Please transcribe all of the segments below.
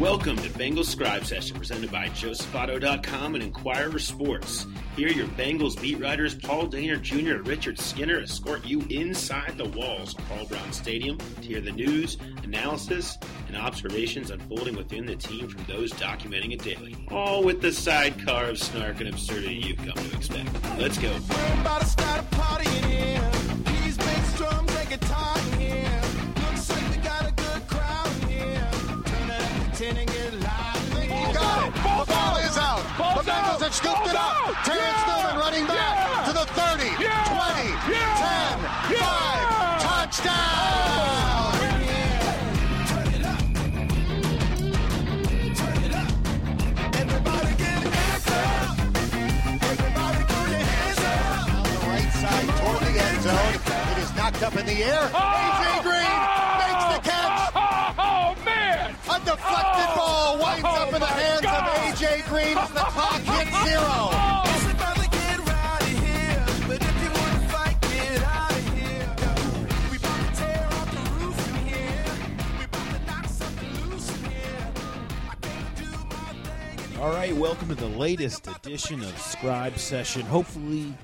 Welcome to Bengals Scribe Session presented by JosephAuto.com and Enquirer Sports. Here, your Bengals beat writers Paul Dehner Jr. and Richard Skinner escort you inside the walls of Paul Brown Stadium to hear the news, analysis, and observations unfolding within the team from those documenting it daily. All with the sidecar of snark and absurdity you've come to expect. Let's go. Scooped it up. Oh, Terrence Newman running back to the 30, 20, 10, 5. Touchdown. Everybody get hands up. Everybody throw your hands up. On the right side toward the end zone. It is knocked up in the air. Oh! A.J. All right, welcome to the latest edition of Scribe Session. Hopefully,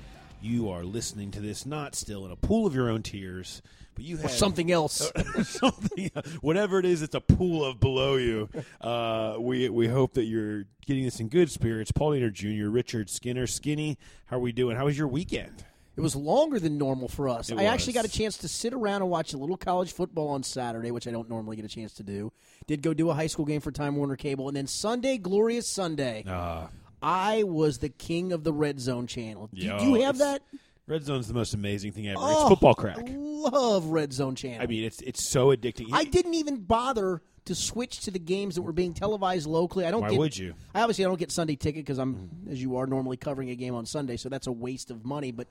you are listening to this not still in a pool of your own tears, but you have something else. something, whatever it is, it's a pool of below you. Uh, we we hope that you're getting this in good spirits. Paul Dehner Jr., Richard Skinner, Skinny. How are we doing? How was your weekend? It was longer than normal for us. It I actually got a chance to sit around and watch a little college football on Saturday, which I don't normally get a chance to do. Did go do a high school game for Time Warner Cable, and then Sunday, glorious Sunday, Uh, I was the king of the Red Zone channel. Do, yo, do you have that? Red Zone's the most amazing thing ever. Oh, it's football crack. I love Red Zone channel. I mean, it's it's so addicting. I didn't even bother to switch to the games that were being televised locally. I don't. Why get, would you? I obviously I don't get Sunday ticket because I'm, as you are, normally covering a game on Sunday, so that's a waste of money. But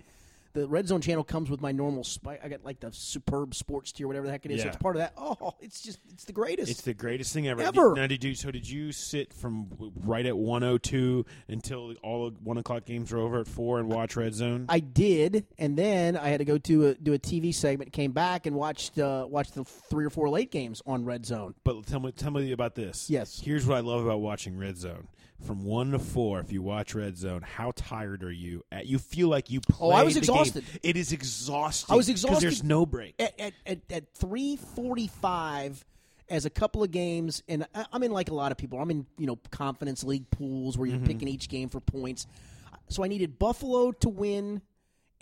the Red Zone channel comes with my normal. Sp- I got like the superb sports tier, whatever the heck it is. So Yeah. it's part of that. Oh, it's just it's the greatest. It's the greatest thing ever. Ever. Now, did you? So, did you sit from right at one o two until all one o'clock games were over at four and watch Red Zone? I did, and then I had to go to a, do a TV segment. Came back and watched uh, watched the three or four late games on Red Zone. but tell me, tell me about this. Yes. Here's what I love about watching Red Zone. From one to four, if you watch Red Zone, how tired are you? At, you feel like you played Oh, I was the game. exhausted. It is exhausting. I was exhausted. Because there's no break. at at, at, at three forty five as a couple of games, and I- I'm in like a lot of people. I'm in you know confidence league pools where you're Mm-hmm. picking each game for points. So I needed Buffalo to win,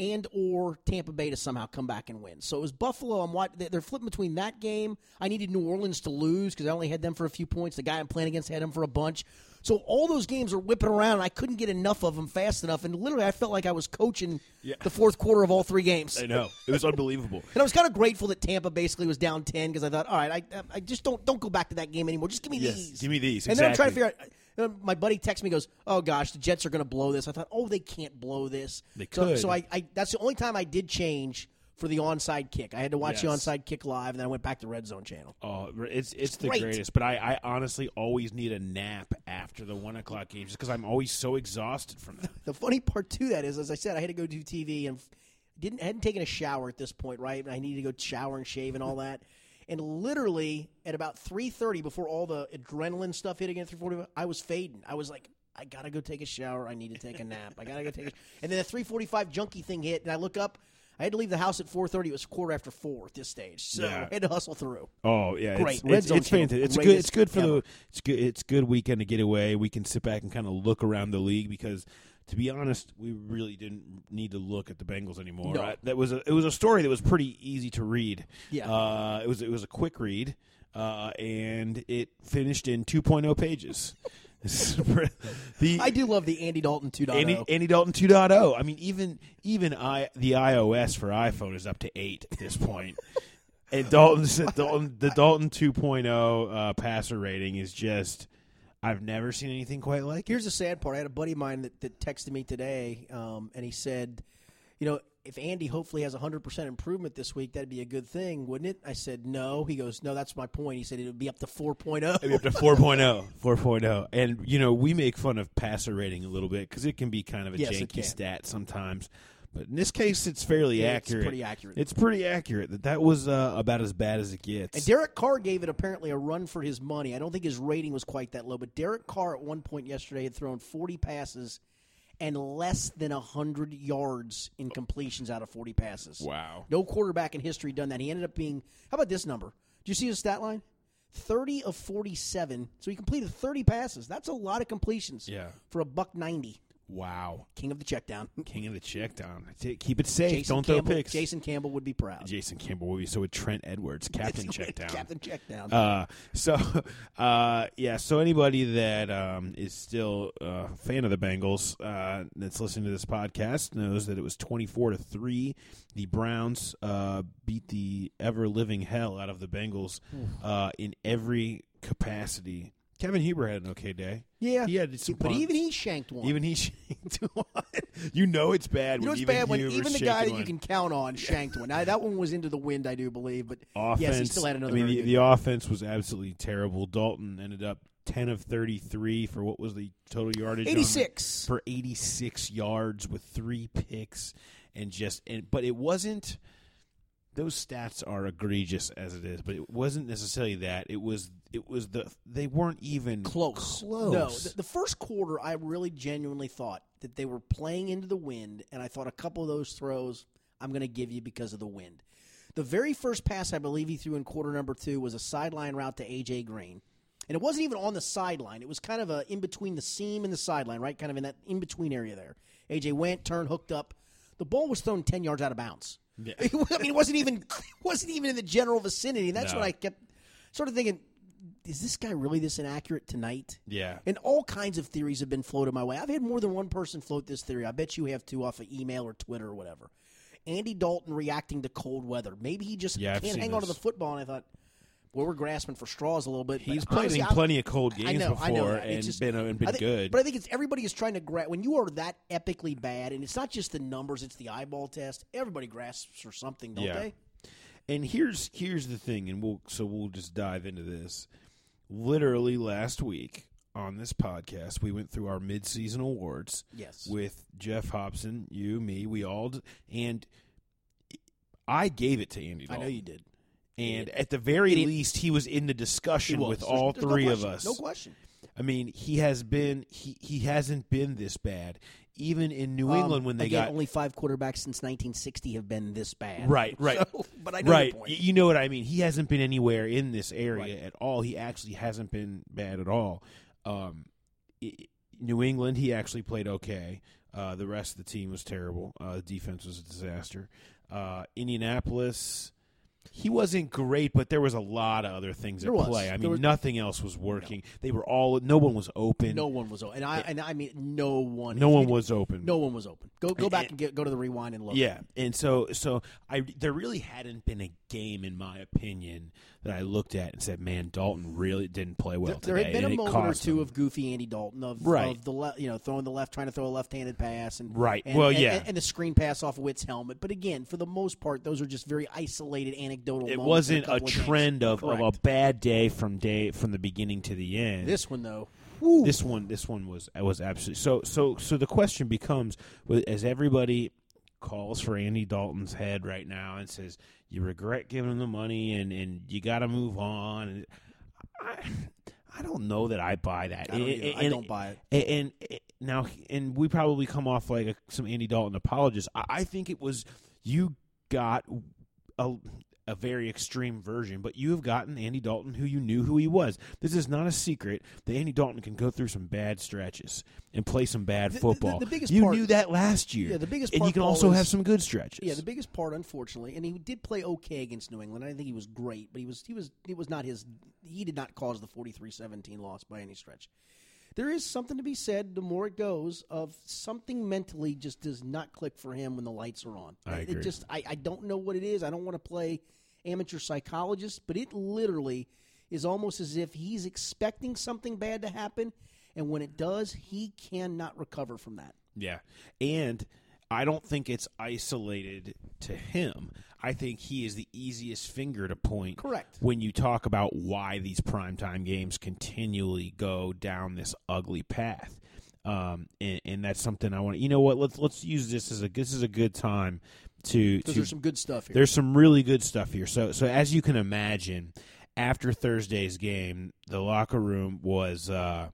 and or Tampa Bay to somehow come back and win. So it was Buffalo. I'm watching. They're flipping between that game. I needed New Orleans to lose because I only had them for a few points. The guy I'm playing against had them for a bunch. So all those games are whipping around. And I couldn't get enough of them fast enough, and literally I felt like I was coaching the fourth quarter of all three games. I know it was unbelievable. And I was kind of grateful that Tampa basically was down ten because I thought, all right, I, I just don't don't go back to that game anymore. Just give me Yes, these. give me these, And then I'm trying to figure out. My buddy texts me, goes, "Oh gosh, the Jets are going to blow this." I thought, "Oh, they can't blow this." They so, could. So I, I that's the only time I did change for the onside kick. I had to watch the onside kick live, and then I went back to Red Zone channel. Oh, it's it's the great. greatest. But I, I honestly always need a nap after the one o'clock games just because I'm always so exhausted from them. The funny part to that is, as I said, I had to go do TV and didn't hadn't taken a shower at this point, right? And I needed to go shower and shave and all that. And literally at about three thirty, before all the adrenaline stuff hit again at three forty, I was fading. I was like, I gotta go take a shower. I need to take a nap. I gotta go take. a... And then the three forty five junkie thing hit, and I look up. I had to leave the house at four thirty. It was quarter after four at this stage, so Yeah. I had to hustle through. Oh yeah, Great. It's, Red it's, it's fantastic. It's good. It's good for ever. the. It's good. It's good weekend to get away. We can sit back and kind of look around the league because, to be honest, we really didn't need to look at the Bengals anymore. No. I- that was a. It was a story that was pretty easy to read. Yeah. Uh, it was. It was a quick read, uh, and it finished in 2.0 pages. the I do love the Andy Dalton oh. 2.0. Andy, Andy Dalton 2.0. I mean, even even I the iOS for iPhone is up to eight at this point. and Dalton's Dalton, the Dalton 2.0 uh, passer rating is just I've never seen anything quite like it. Here's the sad part. I had a buddy of mine that, that texted me today, um, and he said, you know, if Andy hopefully has 100% improvement this week, that'd be a good thing, wouldn't it? I said, no. He goes, no, that's my point. He said it would be up to oh." 4.0. Maybe up to 4.0, 4.0. And, you know, we make fun of passer rating a little bit because it can be kind of a Yes, janky stat sometimes. But in this case, it's fairly Yeah, it's accurate. pretty accurate. It's pretty accurate that that was uh, about as bad as it gets. And Derek Carr gave it apparently a run for his money. I don't think his rating was quite that low, but Derek Carr at one point yesterday had thrown 40 passes and less than 100 yards in completions out of 40 passes. Wow. No quarterback in history done that. He ended up being, how about this number? Do you see his stat line? 30 of 47. So he completed 30 passes. That's a lot of completions Yeah. for a buck 90. Wow. King of the check down. King of the check down. Keep it safe. Jason Don't Campbell, throw picks. Jason Campbell would be proud. Jason Campbell would be so with Trent Edwards, captain check down. Captain check down. Uh, so, uh, yeah. So anybody that um, is still a fan of the Bengals uh, that's listening to this podcast knows that it was twenty-four to three. The Browns uh, beat the ever-living hell out of the Bengals uh, in every capacity. Kevin Huber had an okay day. yeah. he had some but punts. even he shanked one. Even he shanked one. you know it's bad. You know it's even bad when Huber's even the guy that one. you can count on shanked one. Now, that one was into the wind, I do believe, but offense. yes, he still had another. I mean, the, the offense was absolutely terrible. Dalton ended up ten of thirty-three for what was the total yardage? 86. for eighty-six yards with three picks, and just and but it wasn't. Those stats are egregious as it is, but it wasn't necessarily that. It was it was the they weren't even close. Close. No, the, the first quarter, I really genuinely thought that they were playing into the wind, and I thought a couple of those throws I'm going to give you because of the wind. The very first pass I believe he threw in quarter number two was a sideline route to AJ Green. And it wasn't even on the sideline. It was kind of a in between the seam and the sideline, right? Kind of in that in between area there. AJ went, turned, hooked up. The ball was thrown ten yards out of bounds. Yeah. I mean, it wasn't even wasn't even in the general vicinity. That's No. what I kept sort of thinking. Is this guy really this inaccurate tonight? Yeah. And all kinds of theories have been floated my way. I've had more than one person float this theory. I bet you have two off of email or Twitter or whatever. Andy Dalton reacting to cold weather. Maybe he just Yeah, can't hang on to the football. And I thought, well, we're grasping for straws a little bit. He's played honestly, in plenty of cold games know, before and just- been and been think- good. But I think it's everybody is trying to grasp when you are that epically bad, and it's not just the numbers; it's the eyeball test. Everybody grasps for something, don't Yeah. they? And here's here's the thing, and we'll so we'll just dive into this. Literally last week on this podcast, we went through our mid-season awards. Yes. with Geoff Hobson, you, me, we all, and I gave it to Andy. I know you did. And at the very It- least, he was in the discussion with There's- all there's no three of us. No question. I mean, he has been he he hasn't been this bad. Even in New Um, England, when they again, got only five quarterbacks since 1960 have been this bad. Right, right. So, but I know right. You know what I mean? He hasn't been anywhere in this area Right. at all. He actually hasn't been bad at all. Um, New England, he actually played okay. Uh, the rest of the team was terrible. Uh, the defense was a disaster. Uh, Indianapolis, he wasn't great, but there was a lot of other things There at was. play. I mean, was- nothing else was working. They were all. No one was open. No one was open, and I and I mean no one. no one was open. No one was open. Go go And- back and get go to the rewind and look. Yeah, and so so I there really hadn't been a game in my opinion that I looked at and said, "Man, Dalton really didn't play well There, there had been and a moment or two him. of goofy Andy Dalton of, Right. of the le- you know throwing the left, trying to throw a left-handed pass and Right. and- Well, and- yeah. and, and the screen pass off Witt's helmet. But again, for the most part, those are just very isolated anecdotal. It wasn't a couple of trend of, of a bad day from day from the beginning to the end. This one though, this one this one was was absolutely so so so the question becomes as everybody calls for Andy Dalton's head right now and says you regret giving him the money and and you got to move on and I I don't know that I buy that. I don't, And- either. I don't buy it. and, and, and now, and we probably come off like a, some Andy Dalton apologists. I, I think it was you got a, a very extreme version, but you have gotten Andy Dalton who you knew who he was. This is not a secret that Andy Dalton can go through some bad stretches and play some bad The- the- football. the biggest you part- knew that last year. Yeah, the biggest and part, you can also is- have some good stretches. Yeah, the biggest part, unfortunately, and he did play okay against New England. I think he was great, but he was he was it was not his. He did not cause the 43-17 loss by any stretch. There is something to be said. The more it goes, of something mentally just does not click for him when the lights are on. I It agree. just I, I don't know what it is. I don't want to play amateur psychologist, but it literally is almost as if he's expecting something bad to happen, and when it does, he cannot recover from that. Yeah. And I don't think it's isolated to him. I think he is the easiest finger to point. Correct. When you talk about why these primetime games continually go down this ugly path. um, and, and that's something I want. You know what? Let's let's use this as a this is a good time to to there's some good stuff here. there's some really good stuff here. So so as you can imagine, after Thursday's game, the locker room was uh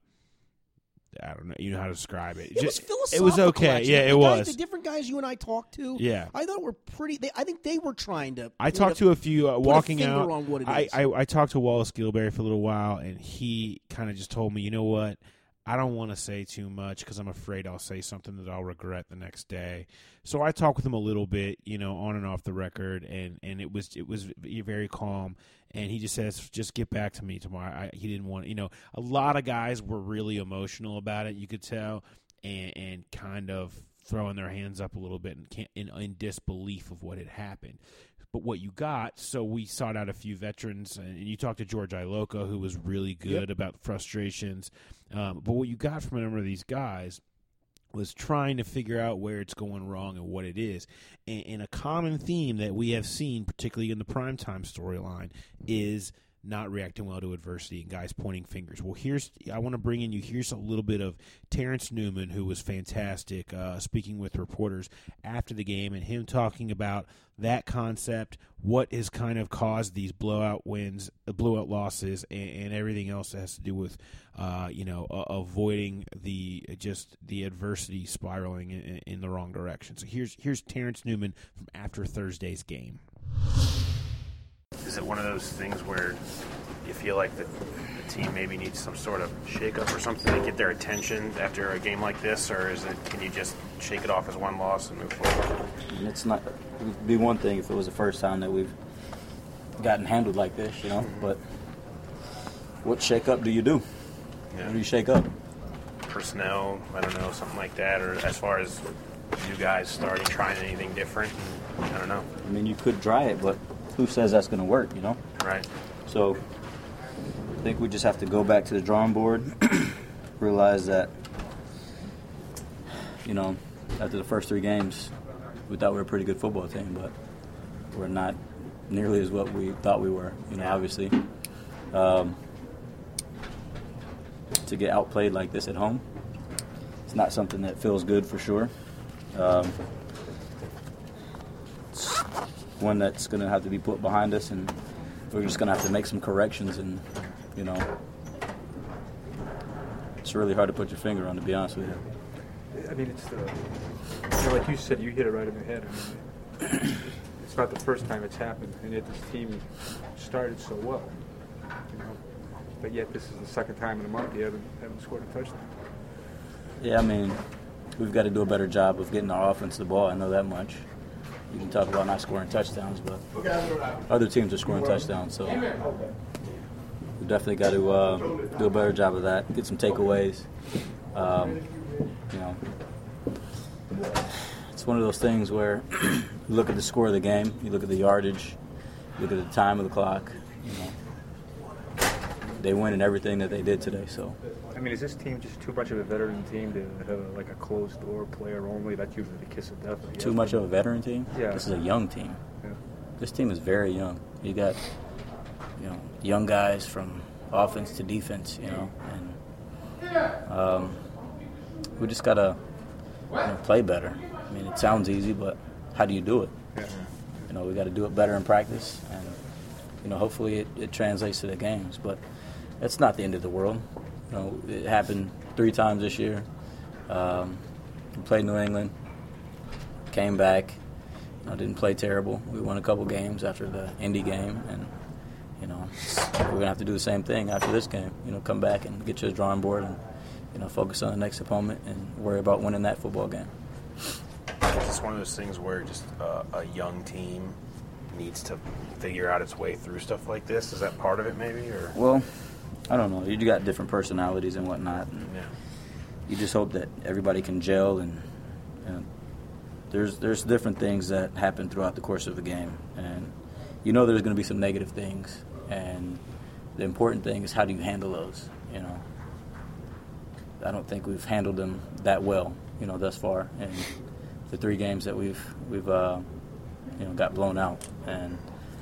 I don't know, you know how to describe it. It was philosophical. It was okay. actually. Yeah, The it guys- was. The different guys you and I talked to. Yeah. I thought were pretty. They, I think they were trying to. I talked to a few uh, a walking finger out. on what it I. I I talked to Wallace Gilberry for a little while, and he kind of just told me, you know what, I don't want to say too much because I'm afraid I'll say something that I'll regret the next day. So I talked with him a little bit, you know, on and off the record, and and it was it was very calm. And he just says, just get back to me tomorrow. I, he didn't want, you know, a lot of guys were really emotional about it. You could tell, and and kind of throwing their hands up a little bit and in, in disbelief of what had happened but what you got. So we sought out a few veterans, and you talked to George Iloka, who was really good about frustrations. Um, but what you got from a number of these guys was trying to figure out where it's going wrong and what it is. And, and a common theme that we have seen, particularly in the primetime storyline, is not reacting well to adversity and guys pointing fingers. Well, here's I want to bring in you. Here's a little bit of Terrence Newman, who was fantastic, uh, speaking with reporters after the game, and him talking about that concept, what has kind of caused these blowout wins, uh, blowout losses, and, and everything else that has to do with, uh, you know, uh, avoiding the just the adversity spiraling in, in the wrong direction. So here's here's Terrence Newman from after Thursday's game. Is it one of those things where you feel like the, the team maybe needs some sort of shakeup or something to get their attention after a game like this, or is it can you just shake it off as one loss and move forward? And It's not. It would be one thing if it was the first time that we've gotten handled like this, you know. Mm-hmm. But what shake up do you do? Yeah. What do you shake up? Personnel, I don't know, something like that, or as far as you guys starting trying anything different, I don't know, I mean, you could try it, but who says that's going to work? You know. right? So I think we just have to go back to the drawing board, realize that, you know, after the first three games, we thought we were a pretty good football team, but we're not nearly as what we thought we were, you know, obviously. Um, to get outplayed like this at home, it's not something that feels good for sure. Um, one that's going to have to be put behind us, and we're just going to have to make some corrections. And you know, it's really hard to put your finger on, to be honest with you. I mean, it's the, you know, like you said, you hit it right in the head. I mean, it's not the first time it's happened, and yet this team started so well. You know, but yet this is the second time in a month you haven't haven't scored a touchdown. Yeah, I mean, we've got to do a better job of getting our offense the ball. I know that much. You can talk about not scoring touchdowns, but other teams are scoring touchdowns, so we definitely got to uh, do a better job of that. Get some takeaways. Um, you know, it's one of those things where you look at the score of the game, you look at the yardage, you look at the time of the clock. They win in everything that they did today. So. I mean, is this team just too much of a veteran team to have a, like a closed door player only? That's usually the kiss of death. Too much of a veteran team? Yeah. This is a young team. Yeah. This team is very young. You got, you know, young guys from offense to defense, you know, and um, we just gotta you know, play better. I mean, it sounds easy, but how do you do it? Yeah. You know, we got to do it better in practice, and you know, hopefully it, it translates to the games. But it's not the end of the world. You know, it happened three times this year. Um, we played New England, came back. You know, didn't play terrible. We won a couple games after the Indy game, and you know, we're gonna have to do the same thing after this game. You know, come back and get to the drawing board and you know, focus on the next opponent and worry about winning that football game. It's just one of those things where just uh, a young team needs to figure out its way through stuff like this. Is that part of it, maybe, or Well, I don't know. You got different personalities and whatnot. And yeah? you just hope that everybody can gel and, and there's there's different things that happen throughout the course of the game and you know there's going to be some negative things and the important thing is how do you handle those you know I don't think we've handled them that well you know thus far and the three games that we've we've uh, you know got blown out and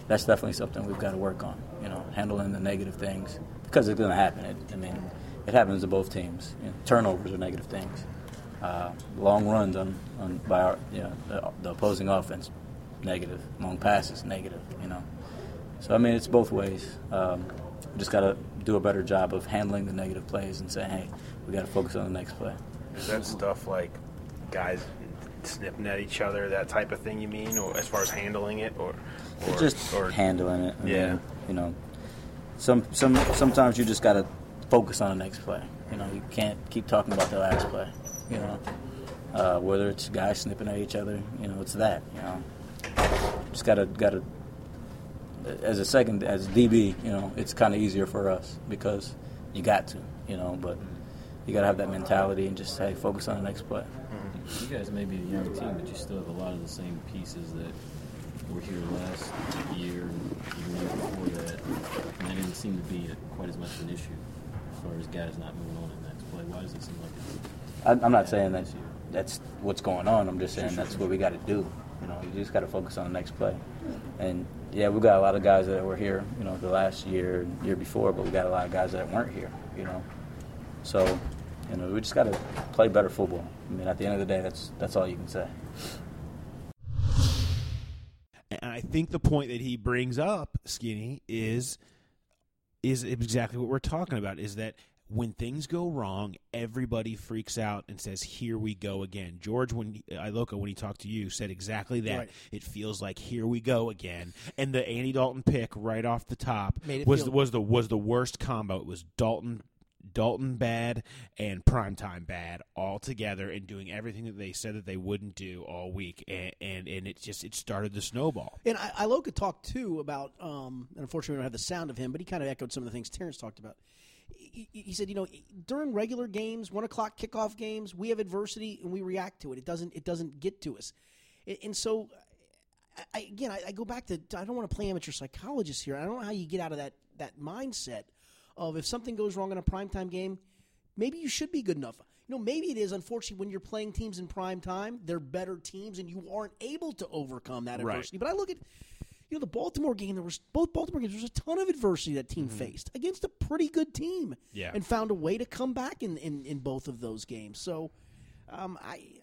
that's definitely something we've got to work on you know handling the negative things because it's going to happen it, I mean it happens to both teams. You know, turnovers are negative things. Uh, long runs on, on by our, you know, the, the opposing offense, negative. Long passes, negative. You know, so I mean it's both ways. Um, just got to do a better job of handling the negative plays and saying, hey, we got to focus on the next play. Is that stuff like guys snipping at each other, that type of thing? You mean, or as far as handling it, or, or just or handling it. I Yeah. mean, you know, some some sometimes you just got to focus on the next play. You know, you can't keep talking about the last play. You know, uh, whether it's guys snipping at each other, you know, it's that. You know, just gotta gotta. As a second, as DB, you know, it's kind of easier for us because you got to, you know, but you gotta have that mentality and just hey, focus on the next play. You guys may be a young team, but you still have a lot of the same pieces that were here last year and the year before that. And that didn't seem to be quite as much of an issue as far as guys not moving on in the next play. Why does it seem like it's I'm not saying that that's what's going on. I'm just saying that's what we got to do. You know, you just got to focus on the next play. And yeah, we got a lot of guys that were here, you know, the last year, year before, but we got a lot of guys that weren't here. You know, so you know, we just got to play better football. I mean, at the end of the day, that's that's all you can say. Think the point that he brings up, Skinny, is is exactly what we're talking about. Is that when things go wrong, everybody freaks out and says, "Here we go again." George, when Iloka, when he talked to you, said exactly that. Right. It feels like here we go again. And the Andy Dalton pick right off the top Made was feel- was the was the worst combo. It was Dalton. Dalton bad and primetime bad all together and doing everything that they said that they wouldn't do all week and and, and it just it started the snowball. And I, Iloka talked too about, um, and unfortunately we don't have the sound of him, but he kind of echoed some of the things Terrence talked about. He, he- said, you know, during regular games, one o'clock kickoff games, we have adversity and we react to it. It doesn't, it doesn't get to us, and, so. I- I, again, I, I go back to I don't want to play amateur psychologist here. I don't know how you get out of that that mindset of if something goes wrong in a primetime game, maybe you should be good enough. You know, maybe it is unfortunately when you're playing teams in prime time, they're better teams and you aren't able to overcome that Right. adversity. But I look at you know the Baltimore game. There was both Baltimore games. There was a ton of adversity that team faced against a pretty good team, Yeah. and found a way to come back in in, in both of those games. So, um, I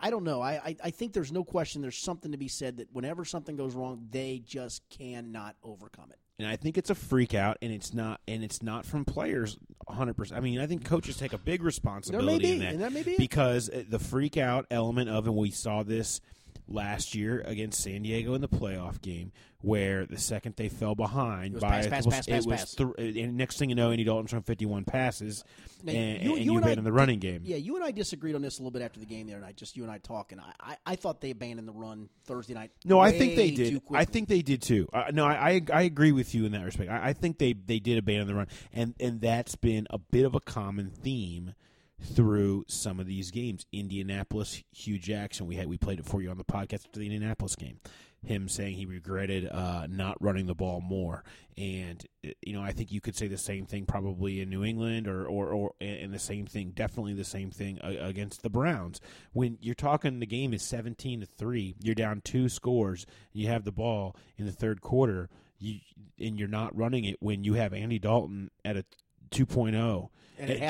I don't know. I, I I think there's no question. There's something to be said that whenever something goes wrong, they just cannot overcome it. And I think it's a freak out, and it's not, and it's not from players 100. percent I mean, I think coaches take a big responsibility be, in that, that because uh, the freak out element of, and we saw this last year against San Diego in the playoff game, where the second they fell behind by pass, a- pass, was- pass, it was th- and next thing you know, Andy Dalton's from 51 passes, Now, and you- and you you and I abandoned the running game. Yeah, you and I disagreed on this a little bit after the game the other night. Just you and I talking. I, I, I thought they abandoned the run Thursday night. No, I think they did. I think they did too. Uh, no, I, I I agree with you in that respect. I, I think they they did abandon the run, and and that's been a bit of a common theme through some of these games. Indianapolis, Hue Jackson. We had we played it for you on the podcast after the Indianapolis game. Him saying he regretted uh, not running the ball more, and uh, you know I think you could say the same thing probably in New England, or or, or and the same thing, definitely the same thing uh, against the Browns. When you're talking, the game is seventeen to three, you're down two scores, you have the ball in the third quarter, you and you're not running it when you have Andy Dalton at a 2.0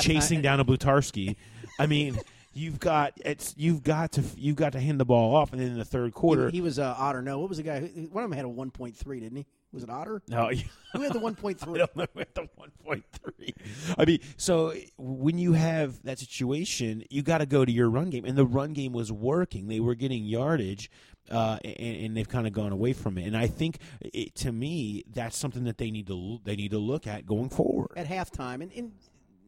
Chasing down a Blutarsky. I mean, you've got it's you've got to you've got to hand the ball off, and then in the third quarter, He, he was uh, Otter. No, what was the guy? who- One of them had a one point three, didn't he? Was it Otter? no, Who had the one point I three? know at the one point three. I mean, so when you have that situation, you got to go to your run game, and the run game was working. They were getting yardage, uh, and, and they've kind of gone away from it. And I think, it, to me, that's something that they need to they need to look at going forward. at halftime, and, and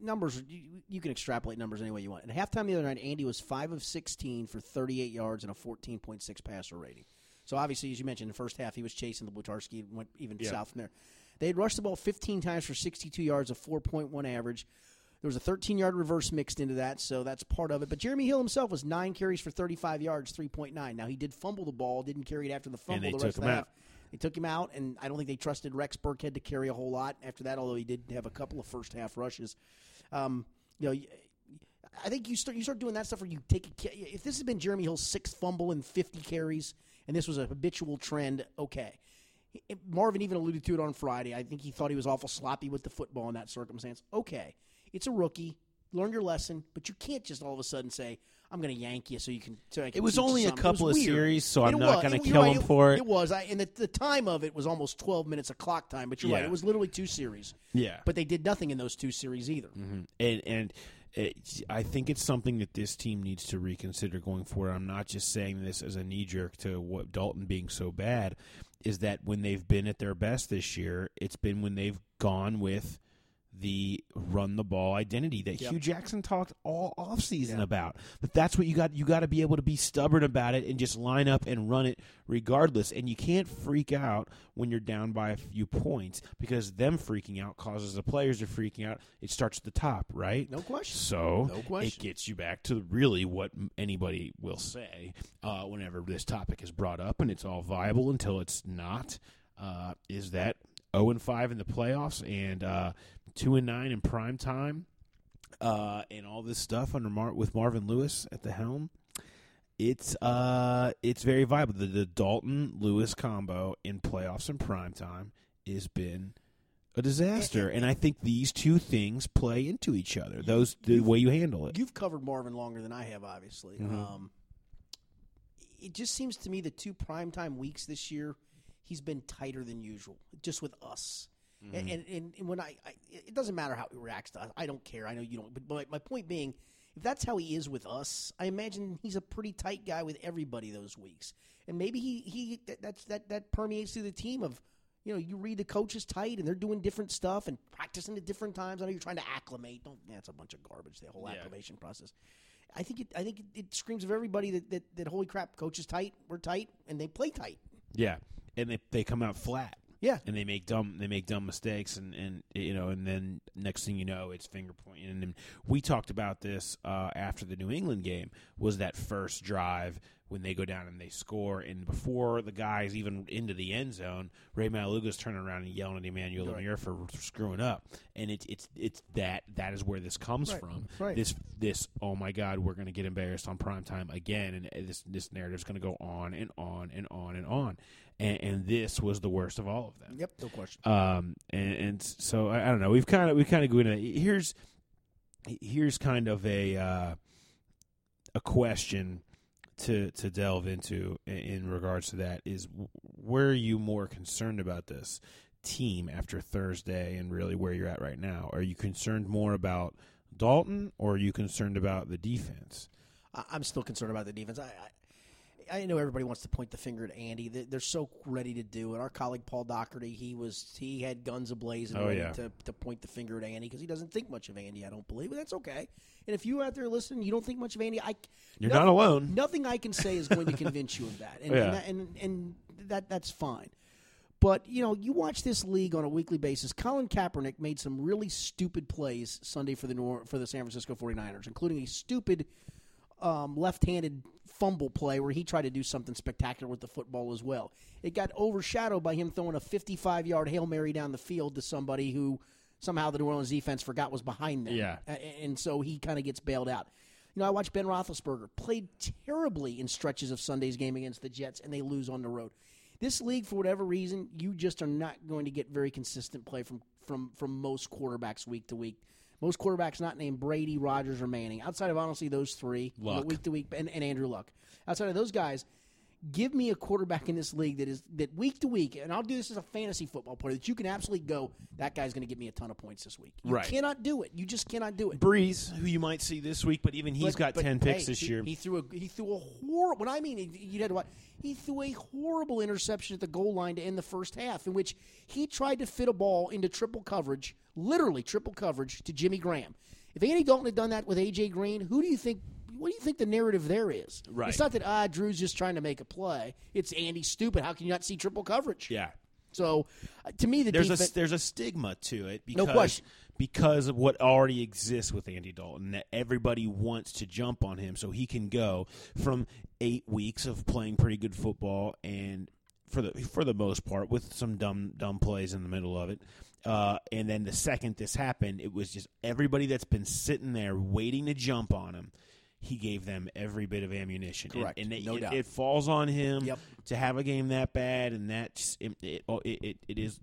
numbers you, you can extrapolate numbers any way you want. At halftime the other night, Andy was five of sixteen for thirty eight yards and a fourteen point six passer rating. So obviously, as you mentioned, in the first half he was chasing the Blutarsky and went even south from there. They had rushed the ball fifteen times for sixty two yards, a four point one average. There was a 13 yard reverse mixed into that, so that's part of it. But Jeremy Hill himself was nine carries for 35 yards, 3.9. Now he did fumble the ball, didn't carry it after the fumble. they the took rest of him the out. half. They took him out, and I don't think they trusted Rex Burkhead to carry a whole lot after that. Although he did have a couple of first half rushes. Um, you know, I think you start you start doing that stuff where you take a, if this has been Jeremy Hill's sixth fumble and 50 carries, and this was a habitual trend, okay. Marvin even alluded to it on Friday. I think he thought he was awful sloppy with the football in that circumstance. Okay. It's a rookie. Learn your lesson, but you can't just all of a sudden say, "I'm going to yank you," so you can. So I can It was only a couple of weird. series, so I'm not gonna kill right, him for it. It was, I, and the, the time of it was almost 12 minutes of clock time. But you're right; it was literally two series. Yeah. but they did nothing in those two series either. Mm-hmm. and and it, I think it's something that this team needs to reconsider going forward. I'm not just saying this as a knee jerk to what Dalton being so bad. Is that when they've been at their best this year? It's been when they've gone with the run the ball identity that Hue Jackson talked all offseason about. But that's what you got you got to be able to be stubborn about it and just line up and run it regardless. And you can't freak out when you're down by a few points because them freaking out causes the players to freaking out. It starts at the top, right? No question. So No question. it gets you back to really what anybody will say uh, whenever this topic is brought up, and it's all viable until it's not. Uh, is that zero and five in the playoffs and uh, two and nine in prime time, uh, and all this stuff under Mar- with Marvin Lewis at the helm? It's uh, it's very viable. The, the Dalton Lewis combo in playoffs and prime time has been a disaster, and I think these two things play into each other. Those the way you handle it. You've covered Marvin longer than I have, obviously. Mm-hmm. Um, it just seems to me the two primetime weeks this year, he's been tighter than usual, just with us. Mm-hmm. And, and, and, when I, I, it doesn't matter how he reacts to us. I don't care. I know you don't. But my, my point being, if that's how he is with us, I imagine he's a pretty tight guy with everybody those weeks. And maybe he, he that, that's that that permeates through the team of. You know, you read the coaches tight, and they're doing different stuff and practicing at different times. I know you're trying to acclimate. Don't. That's a bunch of garbage. The whole acclimation process. I think it. I think it, it screams of everybody that, that that holy crap, coach is tight. We're tight, and they play tight. Yeah, and they they come out flat. Yeah. and they make dumb they make dumb mistakes, and and you know, and then next thing you know, it's finger pointing. And we talked about this uh, after the New England game. Was that first drive when they go down and they score, and before the guys even into the end zone, Rey Maualuga's turning around and yelling at Emmanuel Lamur for screwing up, and it's it's it's that that is where this comes from. right. This this oh my god, we're going to get embarrassed on prime time again, and this this narrative's going to go on and on and on and on, and, and this was the worst of all of them. Yep, no question. Um, and, and so I, I don't know. We've kind of we kind of go into that. here's here's kind of a uh, a question to to delve into in, regards to that is where are you more concerned about this team after Thursday and really where you're at right now? Are you concerned more about Dalton or are you concerned about the defense? I, I'm still concerned about the defense. I, I know everybody wants to point the finger at Andy. They- They're so ready to do it. Our colleague Paul Daugherty, he was he had guns ablazing Oh, ready yeah. to, to point the finger at Andy because he doesn't think much of Andy. I don't believe, but that's okay. And if you out there listening, you don't think much of Andy, I You're nothing- not alone. Nothing I can say is going to convince you of that, and Yeah. and, that, and and that that's fine. But you know, you watch this league on a weekly basis. Colin Kaepernick made some really stupid plays Sunday for the Nor- for the San Francisco 49ers, including a stupid um, left-handed fumble play where he tried to do something spectacular with the football as well. It got overshadowed by him throwing a 55-yard hail mary down the field to somebody who somehow the New Orleans defense forgot was behind them. Yeah. And so he kind of gets bailed out. You know, I watched Ben Roethlisberger played terribly in stretches of Sunday's game against the Jets, and they lose on the road. This league, for whatever reason, you just are not going to get very consistent play from from from most quarterbacks week to week. Most quarterbacks not named Brady, Rodgers, or Manning. Outside of honestly those three, Luck. week to week, and, and Andrew Luck. Outside of those guys, give me a quarterback in this league that is that week to week, and I'll do this as a fantasy football player that you can absolutely go. That guy's going to give me a ton of points this week. You Right. cannot do it. You just cannot do it. Brees, who you might see this week, but even he's But- got but, ten picks hey, this he- year. He threw a he threw a horrible. What I mean, he- you had to watch. He threw a horrible interception at the goal line to end the first half, in which he tried to fit a ball into triple coverage, literally triple coverage, to Jimmy Graham. If Andy Dalton had done that with AJ Green, who do you think? What do you think the narrative there is? Right. It's not that ah Drew's just trying to make a play. It's Andy stupid. How can you not see triple coverage? yeah. So, uh, to me, the there's defense. a there's a stigma to it because question. because of what already exists with Andy Dalton that everybody wants to jump on him so he can go from 8 weeks of playing pretty good football and for the for the most part with some dumb dumb plays in the middle of it uh, and then the second this happened it was just everybody that's been sitting there waiting to jump on him he gave them every bit of ammunition And- Correct. and, it, No it, doubt. it falls on him Yep. to have a game that bad and that just- it, it, oh, it, it, it is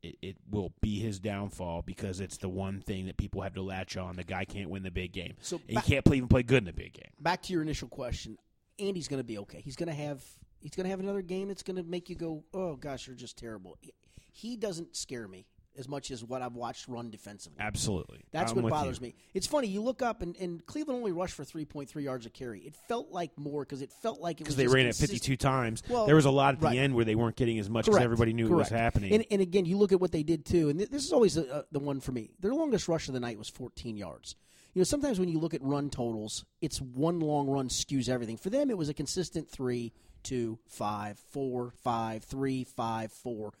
it, it will be his downfall because it's the one thing that people have to latch on. The guy can't win the big game. So And he can't play, even play good in the big game. back to your initial question, Andy's going to be okay. He's going to have he's going to have another game that's going to make you go, "Oh gosh, you're just terrible." He- He doesn't scare me as much as what I've watched run defensively. Absolutely. That's I'm what bothers you. me. It's funny. You look up and, and Cleveland only rushed for 3.3 yards a carry. It felt like more because it felt like it was Because they ran it 52 times. Well, there was a lot at the end where they weren't getting as much because everybody knew it was happening. And, and again, you look at what they did too, and th- this is always the, uh, the one for me. Their longest rush of the night was 14 yards. You know, sometimes when you look at run totals, it's one long run skews everything. For them, it was a consistent three, two, five, four, five, three, five, four.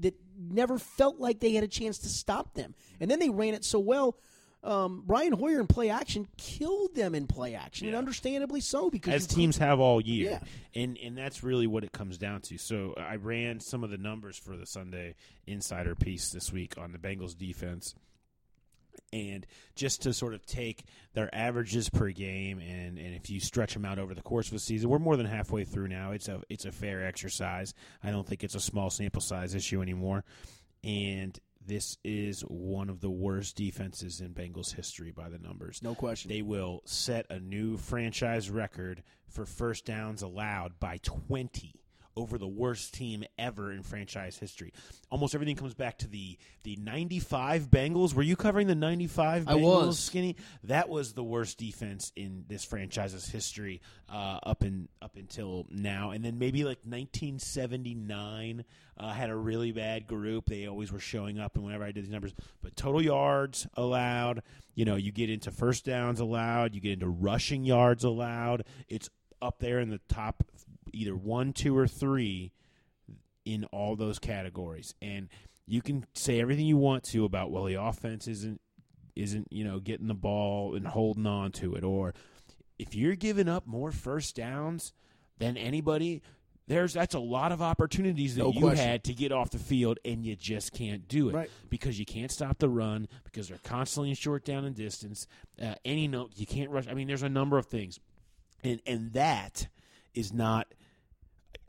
That never felt like they had a chance to stop them. And then they ran it so well. Um, Brian Hoyer in play action killed them in play action, and understandably so because as teams have all year. Yeah. And and that's really what it comes down to. So I ran some of the numbers for the Sunday Insider piece this week on the Bengals defense. And just to sort of take their averages per game, and, and if you stretch them out over the course of the season, we're more than halfway through now. It's a it's a fair exercise. I don't think it's a small sample size issue anymore. And this is one of the worst defenses in Bengals history by the numbers. No question. They will set a new franchise record for first downs allowed by 20 over the worst team ever in franchise history. Almost everything comes back to the the 95 Bengals. Were you covering the 95 Bengals, I was. Skinny? That was the worst defense in this franchise's history uh, up in up until now. And then maybe like 1979 uh, had a really bad group. They always were showing up, and whenever I did these numbers, but total yards allowed. You know, you get into first downs allowed. You get into rushing yards allowed. It's up there in the top, either one, two, or three in all those categories. And you can say everything you want to about well, the offense isn't isn't you know getting the ball and holding on to it, or if you're giving up more first downs than anybody. There's that's a lot of opportunities that No you question. had to get off the field and you just can't do it Right. because you can't stop the run because they're constantly in short down and distance. Uh, any note you can't rush. I mean, there's a number of things, and and that is not.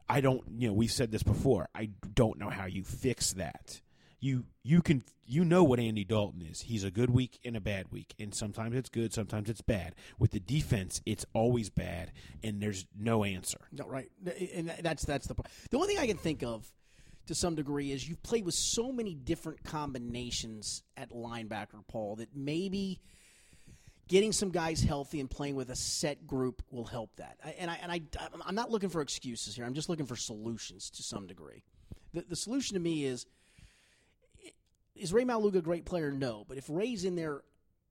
I don't. You know, we've said this before. I don't know how you fix that. You you can you know what Andy Dalton is. He's a good week and a bad week, and sometimes it's good, sometimes it's bad. With the defense, it's always bad, and there's no answer. No, right, and that's that's the part. The only thing I can think of, to some degree, is you've played with so many different combinations at linebacker, Paul, that maybe getting some guys healthy and playing with a set group will help that. And I and I I'm not looking for excuses here. I'm just looking for solutions to some degree. The the solution to me is is Rey Maualuga a great player? No, but if Ray's in there,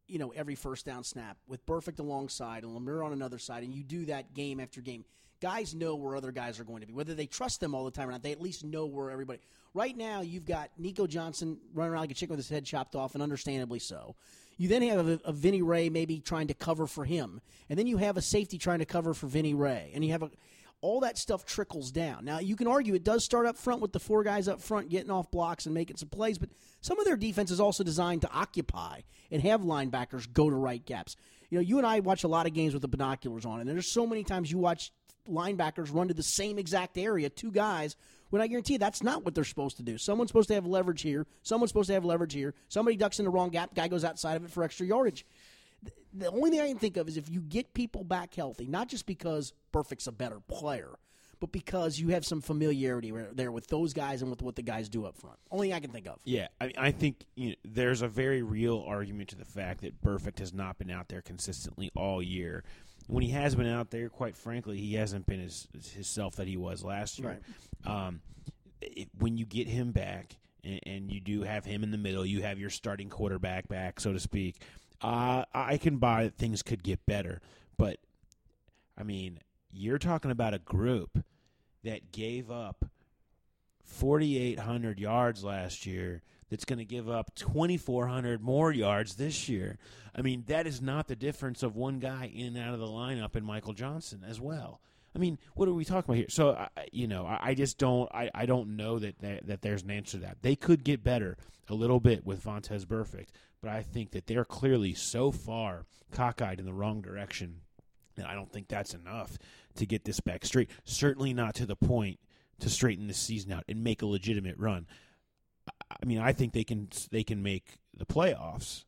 you know, every first down snap with Burfict alongside and Lamur on another side, and you do that game after game, guys know where other guys are going to be. Whether they trust them all the time or not, they at least know where everybody. Right now, you've got Nico Johnson running around like a chicken with his head chopped off, and understandably so. You then have a, a Vinny Rey maybe trying to cover for him, and then you have a safety trying to cover for Vinny Rey, and you have a all that stuff trickles down. Now you can argue it does start up front with the four guys up front getting off blocks and making some plays, but some of their defense is also designed to occupy and have linebackers go to right gaps. You know, you and I watch a lot of games with the binoculars on, and there's so many times you watch linebackers run to the same exact area, two guys. When I guarantee you, that's not what they're supposed to do. Someone's supposed to have leverage here. Someone's supposed to have leverage here. Somebody ducks in the wrong gap. Guy goes outside of it for extra yardage the only thing I can think of is if you get people back healthy, not just because Burfict's a better player, but because you have some familiarity there- with those guys and with what the guys do up front. Only I can think of. Yeah, I, I think you know, there's a very real argument to the fact that Burfict has not been out there consistently all year. When he has been out there, quite frankly, he hasn't been his his self that he was last year. Um, it, when you get him back, and, and you do have him in the middle, you have your starting quarterback back, so to speak. Uh, I can buy that things could get better, but I mean, you're talking about a group that gave up 4,800 yards last year that's going to give up 2,400 more yards this year. I mean, that is not the difference of one guy in and out of the lineup and Michael Johnson as well. I mean, what are we talking about here? So, I, you know, I, I just don't, I, I don't know that, that that there's an answer to that. They could get better a little bit with Vontaze Burfict, but I think that they're clearly so far cockeyed in the wrong direction and I don't think that's enough to get this back straight. Certainly not to the point to straighten this season out and make a legitimate run. I- mean, I think they can they can make the playoffs,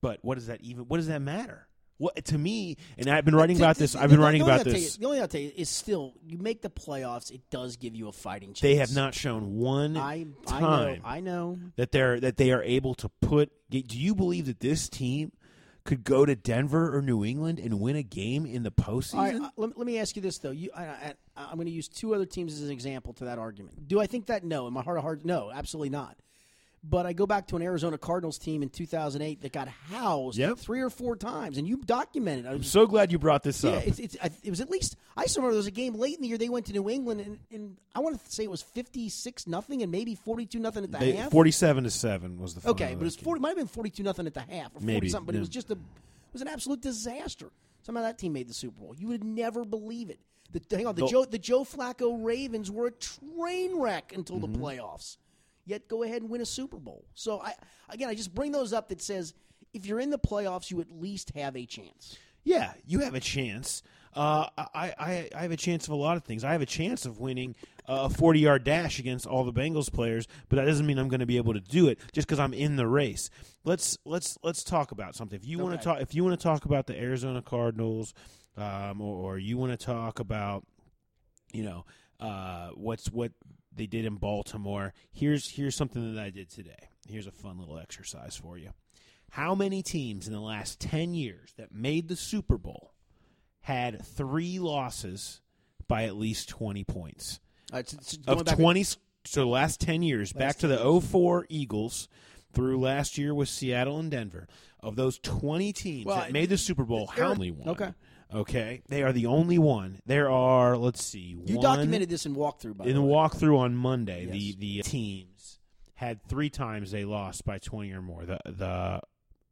but what does that even? What does that matter? What to me? And I've been writing about this. I've been writing about thing I'll tell this. the only thing I'll tell you is still you make the playoffs. It does give you a fighting chance. They have not shown one I I know. time I know. that they're that they are able to put. Do you believe that this team could go to Denver or New England and win a game in the postseason? Uh, let, let me ask you this though. You, I, I'm going to use two other teams as an example to that argument. Do I think that? No, in my heart of hearts, no, absolutely not. But I go back to an Arizona Cardinals team in 2008 that got housed Yep. three or four times, and you documented. I'm so glad you brought this yeah, up. it's, it's, it was at least. I remember there was a game late in the year they went to New England, and, and I want to say it was 56 nothing, and maybe 42 nothing at the They- half. Forty-seven to seven was the final Okay, but it was forty. Might have been forty-two nothing at the half, or forty Maybe, something. But yeah. it was just a, it was an absolute disaster. Somehow that team made the Super Bowl. You would never believe it. The, hang on, the The- Joe the Joe Flacco Ravens were a train wreck until Mm-hmm. the playoffs. Yet go ahead and win a Super Bowl. So I again, I just bring those up that says if you're in the playoffs, you at least have a chance. Yeah, you have a chance. Uh, I, I I have a chance of a lot of things. I have a chance of winning a forty yard dash against all the Bengals players, but that doesn't mean I'm going to be able to do it just because I'm in the race. Let's let's let's talk about something. If you want to talk, if you want to talk about the Arizona Cardinals, um, or, or you want to talk about, you know, uh, what's what they did in Baltimore. Here's here's something that I did today. Here's a fun little exercise for you. How many teams in the last 10 years that made the Super Bowl had three losses by at least 20 points? Uh, it's- it's Of back- 20, so the last 10 years, back Last to the 04 Eagles through last year with Seattle and Denver. Of those 20 teams Well, that made the Super Bowl, how many won? okay. Okay. They are the only one. There are, let's see, You one, documented this in walkthrough by in the way. walkthrough on Monday, the the teams had three times they lost by 20 or more. The the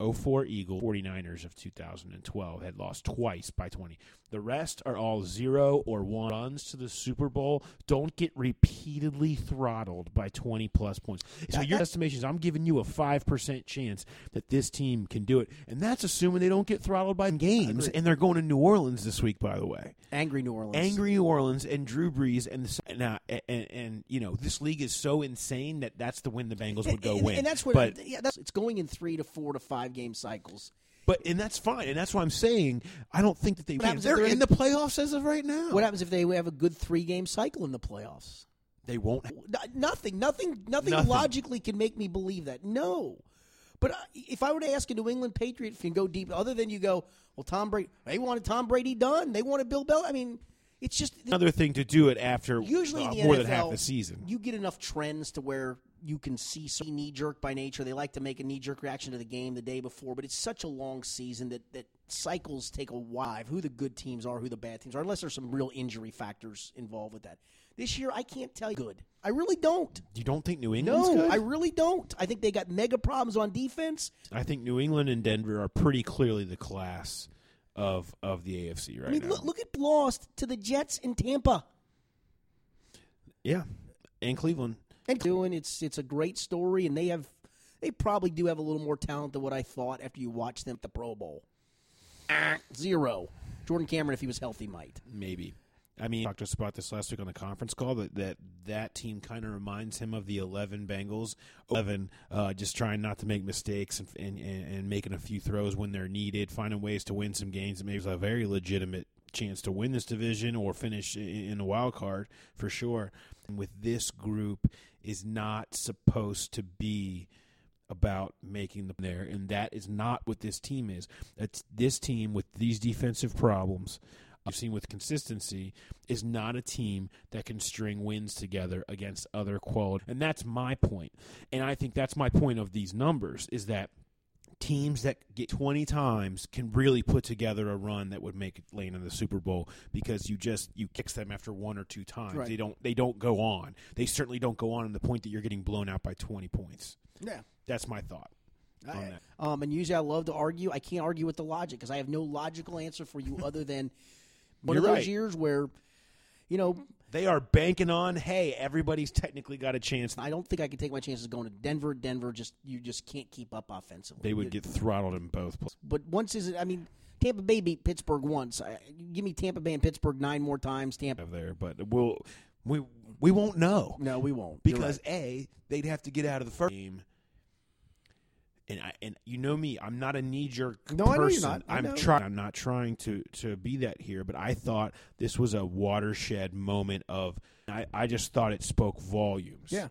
04 Eagle 49ers of 2012 had lost twice by 20. The rest are all zero or one runs to the Super Bowl. Don't get repeatedly throttled by 20 plus points. So your that- estimations, I'm giving you a 5% chance that this team can do it. And that's assuming they don't get throttled by games. And they're going to New Orleans this week, by the way Angry New Orleans. angry New Orleans and Drew Brees and the, and, uh, and and you know this league is so insane that that's the win the Bengals would go and, win. and that's what but yeah, that's it's going in three to four to five game cycles. but and that's fine and that's why I'm saying I don't think that they What win. happens if They're they're in in- the playoffs as of right now. What happens if they have a good three game cycle in the playoffs? They won't. N- Nothing, nothing, nothing, Nothing. logically can make me believe that. No. But if I were to ask a New England Patriot if you can go deep, other than you go, well, Tom Brady, they wanted Tom Brady done. They wanted Bill Bell. I mean, it's just Another thing to do it after usually uh, more NFL, than half the season. you get enough trends to where you can see some knee jerk by nature. They like to make a knee jerk reaction to the game the day before, but it's such a long season that, that cycles take a while. Who the good teams are, who the bad teams are, unless there's some real injury factors involved with that. This year, I can't tell you good. I really don't. you don't think New England's No, good? I really don't. I think they got mega problems on defense. I think New England and Denver are pretty clearly the class of of the AFC right I mean, now. look, look at lost to the Jets in Tampa. yeah, and Cleveland. And doing it's it's a great story and they have they probably do have a little more talent than what I thought after you watch them at the Pro Bowl. Ah, Zero. Jordan Cameron, if he was healthy, might. Maybe. I mean, talked to us about this last week on the conference call that that, that team kind of reminds him of the 11 Bengals. 11, uh, just trying not to make mistakes and, and, and, and making a few throws when they're needed, finding ways to win some games. And maybe it's a very legitimate chance to win this division or finish in, in the wild card for sure. And with this group is not supposed to be about making the there, and that is not what this team is. It's this team with these defensive problems. I've seen with consistency is not a team that can string wins together against other quality, and that's my point. And I think that's my point of these numbers is that teams that get 20 times can really put together a run that would make it lane in the Super Bowl because you just you kicks them after one or two times. Right. They don't they don't go on. They certainly don't go on to the point that you're getting blown out by 20 points. Yeah. That's my thought. on that. Um, and usually I love to argue. I can't argue with the logic because I have no logical answer for you other than one of You're those right. years where, you know, They are banking on, hey, everybody's technically got a chance. I don't think I can take my chances going to Denver. Denver just you just can't keep up offensively. They would You- get throttled in both places. But once is it? I mean, Tampa Bay beat Pittsburgh once. I, give me Tampa Bay and Pittsburgh nine more times. Tampa. There, but we'll We we won't know No, we won't because right. a they'd have to get out of the first game. And I, and you know me, I'm not a knee jerk No, person. I I'm know. trying. I'm not trying to to be that here, but I thought this was a watershed moment of. I, I just thought it spoke volumes. Yeah.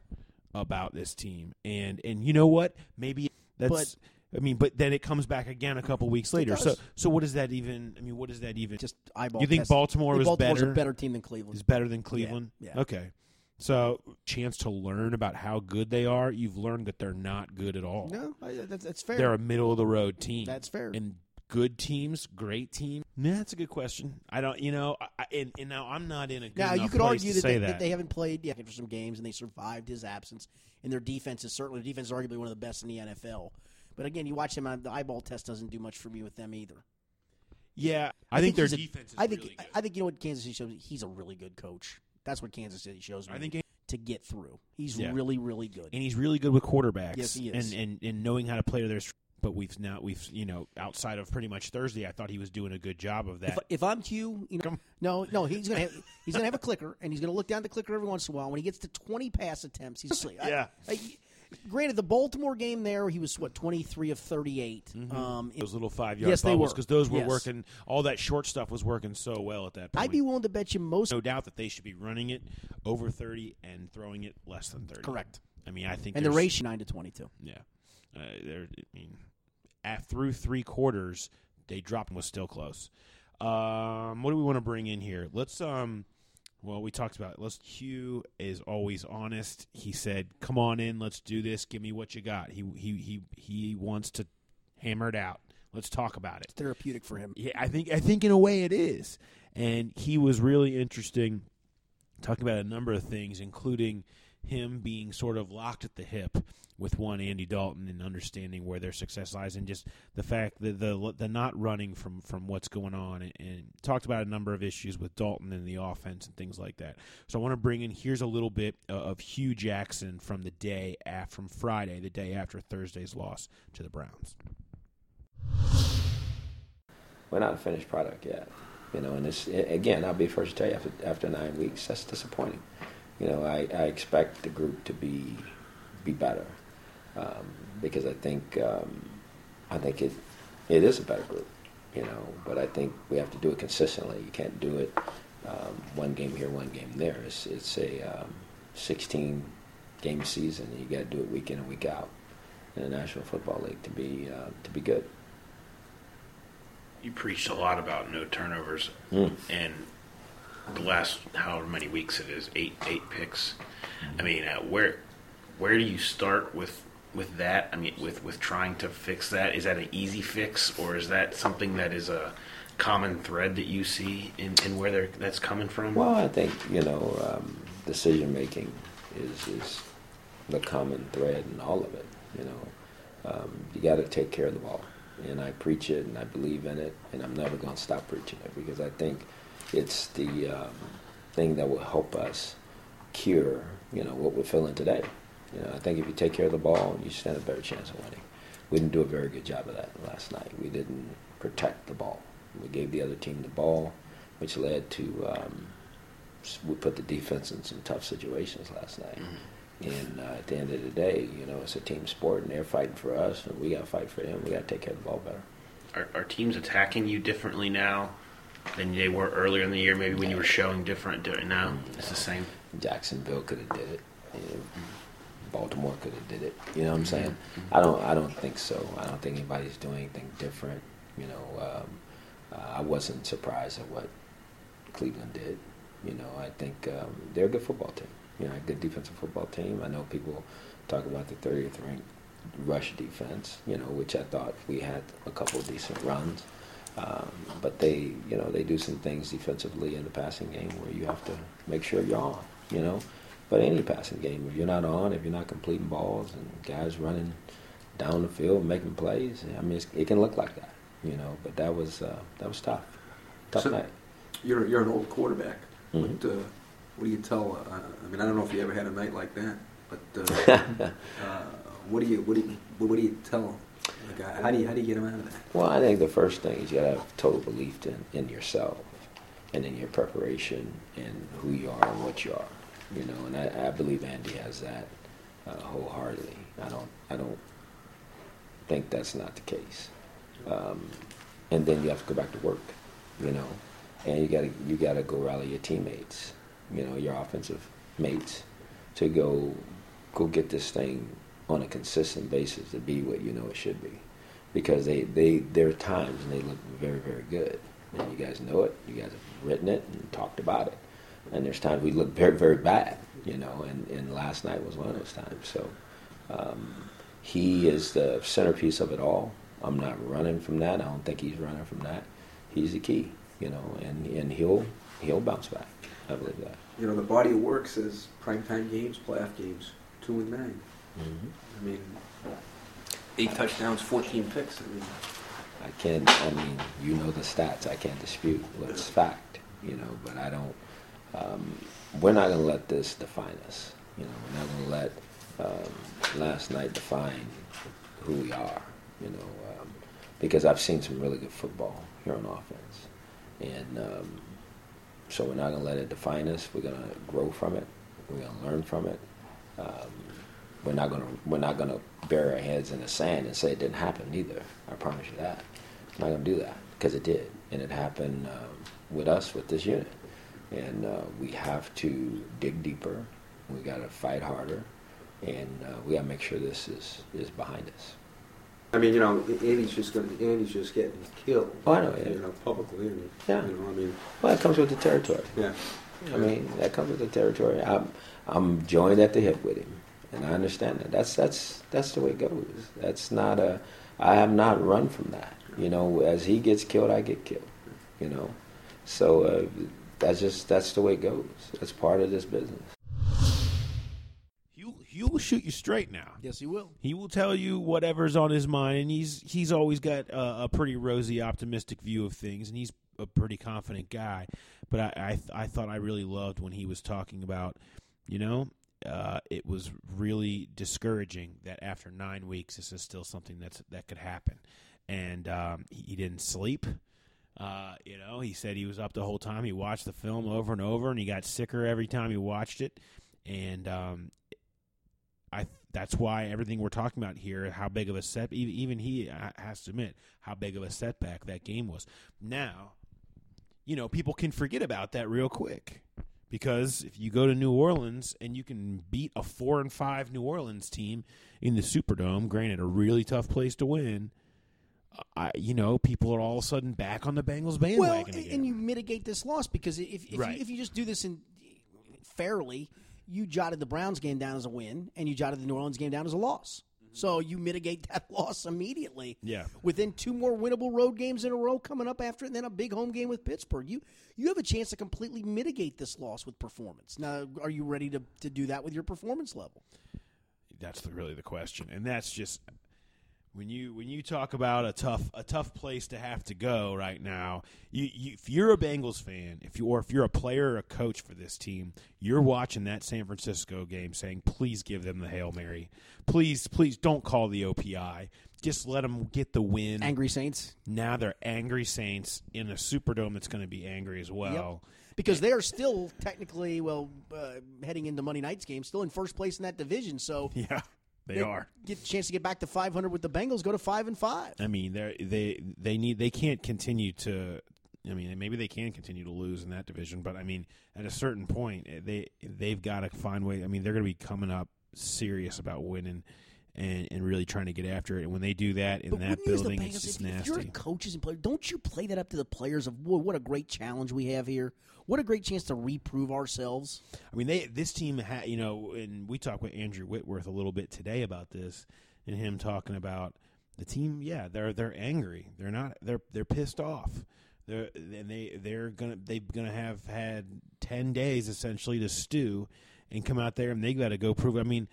About this team, and and you know what? Maybe that's. I mean, but then it comes back again a couple weeks later. So so what does that even? I mean, what does that even? just eyeball. you think test. Baltimore was Baltimore's better? a better team than Cleveland. is better than Cleveland. yeah. Okay. So chance to learn about how good they are. You've learned that they're not good at all. No, I, that's, that's fair. They're a middle of the road team. That's fair. And good teams, great team. Yeah, that's a good question. I don't, you know, I, I- and, and now I'm not in a good Now you could argue that say they, that. that they haven't played yet for some games and they survived his absence. And their defense is certainly the defense is arguably one of the best in the NFL. But again, you watch them on the eyeball test doesn't do much for me with them either. yeah, I, think, their he's a- defense is I think really good. I think you know what Kansas City shows. He's a really good coach. That's what Kansas City shows me. I think- to get through, he's Yeah. really really good. and he's really good with quarterbacks. Yes, he is. And, and and knowing how to play to their. But we've now we've you know outside of pretty much Thursday, I thought he was doing a good job of that. If, if I'm Q, you know, Come- no, no, he's gonna have, he's gonna have a clicker, and he's gonna look down the clicker every once in a while. When he gets to 20 pass attempts, he's Yeah. I, I, granted, the Baltimore game there, he was what 23 of 38. Um, Mm-hmm. those little five yard Yes, they bubbles were. because those were Yes. working. All that short stuff was working so well at that point. I'd be willing to bet you most. no doubt that they should be running it over 30 and throwing it less than 30. Correct. I mean, I think And the ratio nine to 22. Yeah. Uh, there I mean af through 3 quarters they dropped and was still close. Um what do we want to bring in here? Let's um well, we talked about it. Let's Hue is always honest. He said, "Come on in, let's do this. Give me what you got." He he he he wants to hammer it out. Let's talk about it. Therapeutic for him. Yeah, I think I think in a way it is. And he was really interesting talking about a number of things, including him being sort of locked at the hip with one Andy Dalton and understanding where their success lies, and just the fact that the the not running from from what's going on, and, and talked about a number of issues with Dalton and the offense and things like that. So I want to bring in here's a little bit of Hue Jackson from the day af- from Friday, the day after Thursday's loss to the Browns. we're not a finished product yet. You know, and it's again, I'll be first to tell you after after nine weeks, that's disappointing. You know, I, I expect the group to be be better um, because I think um, I think it it is a better group. You know, but I think we have to do it consistently. You can't do it um, one game here, one game there. It's it's a um, 16 game season. and You got to do it week in and week out in the National Football League to be uh, to be good. You preached a lot about no turnovers, Mm. and the last however many weeks it is, eight eight picks. I mean, uh, where where do you start with with that? I mean, with with trying to fix that, is that an easy fix, or is that something that is a common thread that you see in, in where that's coming from? Well, I think you know um, decision making is is the common thread in all of it. You know, um, you got to take care of the ball, and I preach it and I believe in it, and I'm never going to stop preaching it because I think it's the um, thing that will help us cure you know what we're feeling today. You know, I think if you take care of the ball, you stand a better chance of winning. We didn't do a very good job of that last night. We didn't protect the ball. We gave the other team the ball, which led to um, we put the defense in some tough situations last night. And uh, at the end of the day, you know, it's a team sport, and they're fighting for us, and we got to fight for them. We got to take care of the ball better. Are, are teams attacking you differently now than they were earlier in the year? Maybe when you were showing different. do- Now it's the same. Jacksonville could have did it. Baltimore could have did it. You know what I'm saying? I don't. I don't think so. I don't think anybody's doing anything different. You know, um, uh, I wasn't surprised at what Cleveland did. You know, I think um, they're a good football team. You know, a good defensive football team. I know people talk about the 30th ranked rush defense. You know, which I thought we had a couple of decent runs. Um, but they, you know, they do some things defensively in the passing game where you have to make sure you're on. You know, but any passing game, if you're not on, if you're not completing balls, and guys running down the field making plays, I mean, it's, it can look like that. You know, but that was uh, that was tough, tough So- night. You're you're an old quarterback. Mhm. What uh, what do you tell? Uh, I mean, I don't know if you ever had a night like that, but uh, uh, what do you what do you what do you tell? Uh, how do you how do you get them out of that? Well, I think the first thing is you gotta have total belief in, in yourself and in your preparation and who you are and what you are. you know, and I, I believe Andy has that uh, wholeheartedly. I don't, I don't think that's not the case. Um, and then you have to go back to work, you know, and you got to you got to go rally your teammates, you know, your offensive mates, to go go get this thing on a consistent basis to be what you know it should be, because they they there are times and they look very very good, and you guys know it. You guys have written it and talked about it, and there's times we look very very bad, you know, and and last night was one of those times. So. Um, he is the centerpiece of it all. I'm not running from that. I don't think he's running from that. He's the key, you know, and, and he'll he'll bounce back. I believe that. You know, the body of work says primetime games, playoff games, two and 9 Mm-hmm. I mean, eight touchdowns, 14 picks. I mean, I can't. I mean, you know the stats. I can't dispute what's fact, you know. But I don't. Um, we're not going to let this define us. You know, we're not going to let um, last night define who we are. You know, um, because I've seen some really good football here on offense, and um, so we're not going to let it define us. We're going to grow from it. We're going to learn from it. We're not going to we're not going to bury our heads in the sand and say it didn't happen either. I promise you that. I'm not going to do that because it did, and it happened um, with us with this unit. And uh, we have to dig deeper. We got to fight harder, and uh, we got to make sure this is is behind us. I mean, you know, Andy's just going to Andy's just getting killed. Oh, I know, yeah. You know, publicly. Yeah. You know, I mean, Well, that comes with the territory. yeah. I mean, that comes with the territory. I'm I'm joined at the hip with him, and I understand that. That's that's that's the way it goes. That's not a. I have not run from that. You know, as he gets killed, I get killed. You know, so uh, that's just that's the way it goes. That's part of this business. He'll he'll shoot you straight now. Yes, he will. He will tell you whatever's on his mind, and he's he's always got a, a pretty rosy, optimistic view of things, and he's a pretty confident guy. But I I, th- I thought I really loved when he was talking about, you know, uh, it was really discouraging that after nine weeks, this is still something that's that could happen, and um, he, he didn't sleep. Uh, you know, he said he was up the whole time. He watched the film over and over, and he got sicker every time he watched it. And um, I that's why everything we're talking about here, how big of a set, even, he has to admit how big of a setback that game was. Now, you know, people can forget about that real quick because if you go to New Orleans and you can beat a four and five New Orleans team in the Superdome, granted a really tough place to win. I, you know, people are all of a sudden back on the Bengals bandwagon Well, again. and you mitigate this loss because if if, Right. you, if you just do this in fairly, you jotted the Browns game down as a win, and you jotted the New Orleans game down as a loss. So you mitigate that loss immediately. Yeah. Within two more winnable road games in a row coming up after, it, and then a big home game with Pittsburgh, you you have a chance to completely mitigate this loss with performance. Now, are you ready to to do that with your performance level? that's the, really the question, and that's just when you when you talk about a tough a tough place to have to go right now. You, you if you're a Bengals fan, if you or if you're a player or a coach for this team, you're watching that San Francisco game, saying, "Please give them the hail mary. Please, please don't call the OPI. Just let them get the win." Angry Saints. Now they're angry Saints in a Superdome that's going to be angry as well. because they are still technically, well, uh, heading into Monday night's game, still in first place in that division. So Yeah, they are. Get a chance to get back to 500 with the Bengals. Go to five and five. I mean, they they they need they can't continue to. I mean, maybe they can continue to lose in that division, but I mean, at a certain point, eh, they they've got to find way. I mean, they're going to be coming up serious about winning and and really trying to get after it. And when they do that in But that wouldn't you as the building, Bengals, it's just if, if you're nasty. coaches and players, don't you play that up to the players of "Whoa, what a great challenge we have here? What a great chance to reprove ourselves. I mean, they this team had you know, and we talked with Andrew Whitworth a little bit today about this, and him talking about the team. Yeah, they're they're angry. They're not. They're they're pissed off. They're and they they're gonna they're gonna have had ten days essentially to stew, and come out there and they got to go prove. I mean.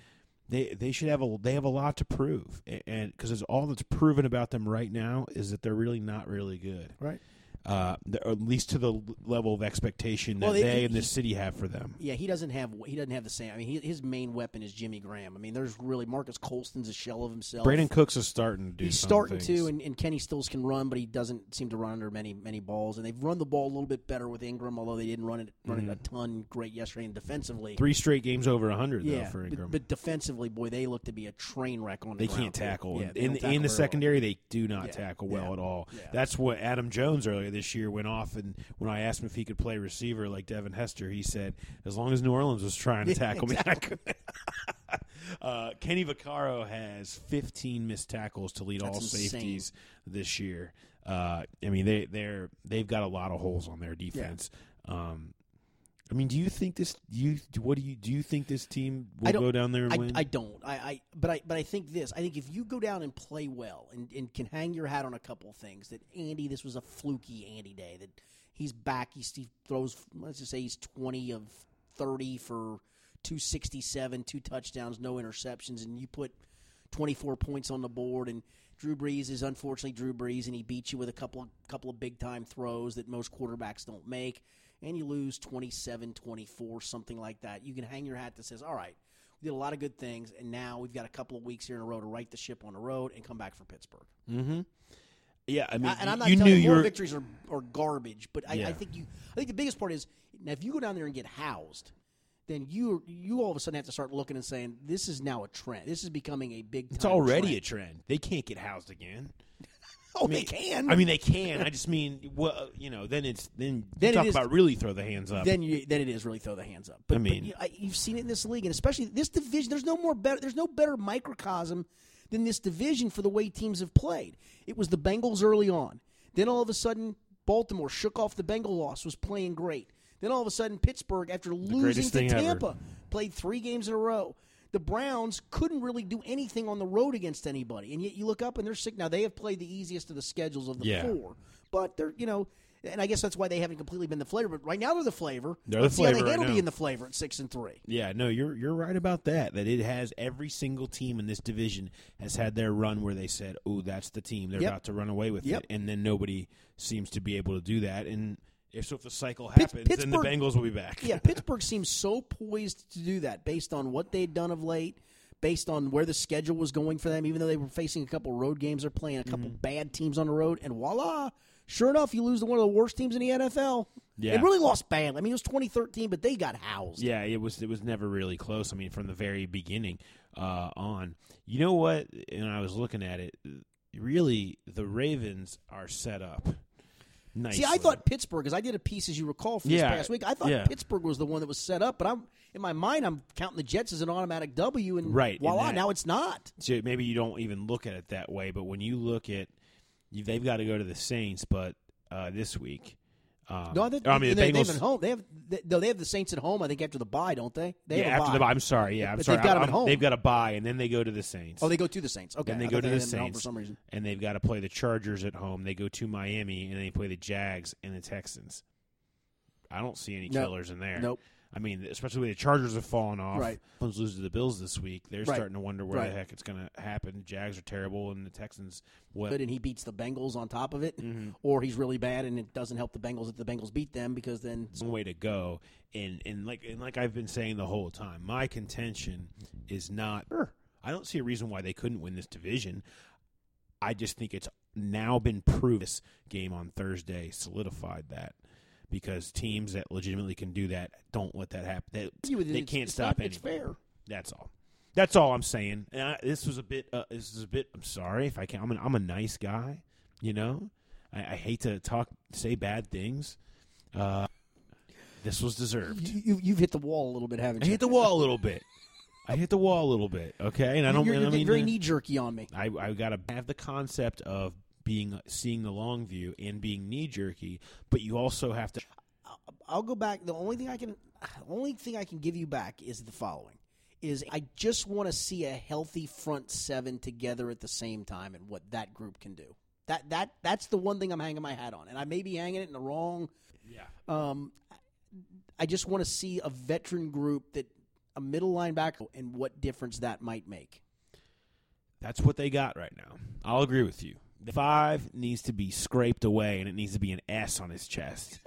They, they should have a they have a lot to prove and because it's all that's proven about them right now is that they're really not really good Right. Uh, the- at least to the level of expectation that Well, they, they- and the city have for them. Yeah, he doesn't have he doesn't have the same. I mean, he, his main weapon is Jimmy Graham. I mean, there's really Marques Colston's a shell of himself. Brandin Cooks is starting to do. He's starting things. to, and, and Kenny Stills can run, but he doesn't seem to run under many many balls. And they've run the ball a little bit better with Ingram, although they didn't run it run it a ton great yesterday. And defensively, Mm-hmm. three straight games over hundred yeah, though for but- Ingram. But, defensively, boy, they look to be a train wreck on the they ground, can't tackle. Yeah, they in don't in the secondary, they do not Yeah, tackle well yeah, at all. yeah. That's what Adam Jones earlier this year went off, and when I asked him if he could play receiver like Devin Hester, he said, "As long as New Orleans was trying to Yeah, tackle me, I could." uh, Kenny Vaccaro has 15 missed tackles to lead all insane. safeties this year. Uh, I mean, they they're they've got a lot of holes on their defense. Um, I mean, do you think this? Do you what do you do? You think this team will go down there and I, win? I don't. I, I but I but I think this. I think if you go down and play well and, and can hang your hat on a couple of things that Andy, this was a fluky Andy day. That he's back. He's, he throws. Let's just say he's twenty of thirty for two sixty seven, two touchdowns, no interceptions, and you put twenty four points on the board and. Drew Brees is unfortunately Drew Brees, and he beats you with a couple couple of big time throws that most quarterbacks don't make, and you lose 27 24, something like that. You can hang your hat that says, All right, we did a lot of good things, and now we've got a couple of weeks here in a row to right the ship on the road and come back for Pittsburgh. Mm-hmm. yeah, I mean, I- and I'm not you telling knew you more victories are, are garbage, but I, Yeah. I think you. I think the biggest part is now if you go down there and get housed, then you you all of a sudden have to start looking and saying this is now a trend. This is becoming a big. It's already trend. a trend. They can't get housed again. Oh, I mean, they can. I mean, they can. I just mean, well, you know, then it's then, Then you talk is- about really throw the hands up. then you then it is really throw the hands up. But I mean- but you, you've seen it in this league, and especially this division. There's no more better. There's no better microcosm than this division for the way teams have played. It was the Bengals early on. Then all of a sudden, Baltimore shook off the Bengal loss, was playing great. Then all of a sudden, Pittsburgh, after losing to thing ever. Tampa, played three games in a row. The Browns couldn't really do anything on the road against anybody, and yet you look up and they're sick. Now they have played the easiest of the schedules of the Yeah. four, but they're you know, and I guess that's why they haven't completely been the flavor. But right now they're the flavor. They're the Let's see how flavor they right handle now. being the flavor at six and three. yeah, no, you're you're right about that. That it has every single team in this division has had their run where they said, "Oh, that's the team. They're Yep. about to run away with Yep. it," and then nobody seems to be able to do that. And if so, if the cycle Pitts- happens, then the Pittsburgh- Bengals will be back. Yeah, Pittsburgh seems so poised to do that based on what they'd done of late, based on where the schedule was going for them. Even though they were facing a couple road games, they're playing a couple Mm-hmm. bad teams on the road, and voila. Sure enough, you lose to one of the worst teams in the NFL. Yeah. They really lost badly. I mean, it was 2013, but they got housed. Yeah, it was it was never really close. I mean, from the very beginning uh, on. You know what? And I was looking at it. Really, the Ravens are set up. See, I thought Pittsburgh, because I did a piece, as you recall, from Yeah, this past week. I thought yeah. Pittsburgh was the one that was set up, but I'm in my mind, I'm counting the Jets as an automatic W, and Right, voila, now it's not. So maybe you don't even look at it that way, but when you look at, you, they've got to go to the Saints, but uh, this week. Um, No, they, I mean, the they, Bengals. They have at home. They have they, no, they have the Saints at home. I think after the bye, don't they? They yeah, have a after the bye. I'm sorry. Yeah, I'm But sorry. they've got 'em I'm- at home. They've got a bye, and then they go to the Saints. Oh, they go to the Saints. Okay, and they I go to the had them at home Saints for some reason. and they've got to play the Chargers at home. They go to Miami, and they play the Jags and the Texans. I don't see any No. killers in there. Nope. I mean, especially when the Chargers have fallen off. Right. Ones lose to the Bills this week. They're Right. starting to wonder where Right. the heck it's going to happen. Jags are terrible, and the Texans. What? Good, and he beats the Bengals on top of it, Mm-hmm. or he's really bad, and it doesn't help the Bengals if the Bengals beat them because then one way to go. And and like and like I've been saying the whole time, my contention is not. I don't see a reason why they couldn't win this division. I just think it's now been proved. This game on Thursday solidified that because teams that legitimately can do that don't let that happen. They, You would- they can't stop not- it's fair. That's all. That's all I'm saying. And I, this was a bit. Uh, this is a bit. I'm sorry if I can. I'm an, I'm a nice guy. You know, I, I hate to talk, say bad things. Uh, this was deserved. you, you've hit the wall a little bit, haven't you? I hit the wall a little bit. I hit the wall a little bit. Okay, and I don't. You're, I you're mean, getting very knee jerky on me. I I got to have the concept of being seeing the long view and being knee jerky, but you also have to. I'll go back. The only thing I can, only thing I can give you back is the following: is I just want to see a healthy front seven together at the same time, and what that group can do. That that that's the one thing I'm hanging my hat on, and I may be hanging it in the wrong. Yeah. Um, I just want to see a veteran group that a middle linebacker and what difference that might make. That's what they got right now. I'll agree with you. The five needs to be scraped away, and it needs to be an S on his chest.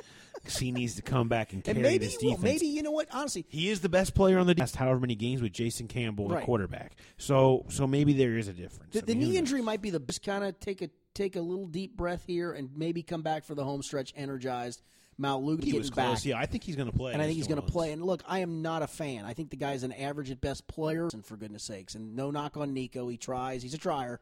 'Cause he needs to come back and carry And maybe, this well, defense. maybe you know what? Honestly, he is the best player on the last however many games with Jason Campbell, the Right. quarterback. So, so maybe there is a difference. the, the mean, knee injury might be the best. Kind of take a take a little deep breath here and maybe come back for the home stretch energized. He getting was back. Yeah, I think he's going to play. and I think he's going to play. And look, I am not a fan. I think the guy's an average at best player, and for goodness sakes, and no knock on Nico. He tries. He's a trier.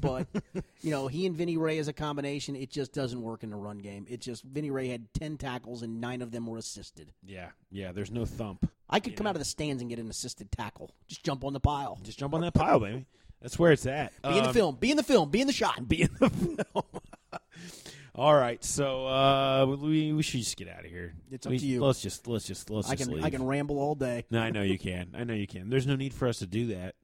But you know, he and Vinny Rey as a combination, it just doesn't work in the run game. It just Vinny Rey had ten tackles and nine of them were assisted. Yeah, yeah. There's no thump. I could come out of the stands and get an assisted tackle. Just jump on the pile. Just jump on that pile, baby. That's where it's at. Be in the Um, film. Be in the film. Be in the shot. Be in the film. All right, so uh, we we should just get out of here. It's up We- to you. Let's just let's just let's I just can leave. I can ramble all day. No, I know you can. I know you can. There's no need for us to do that.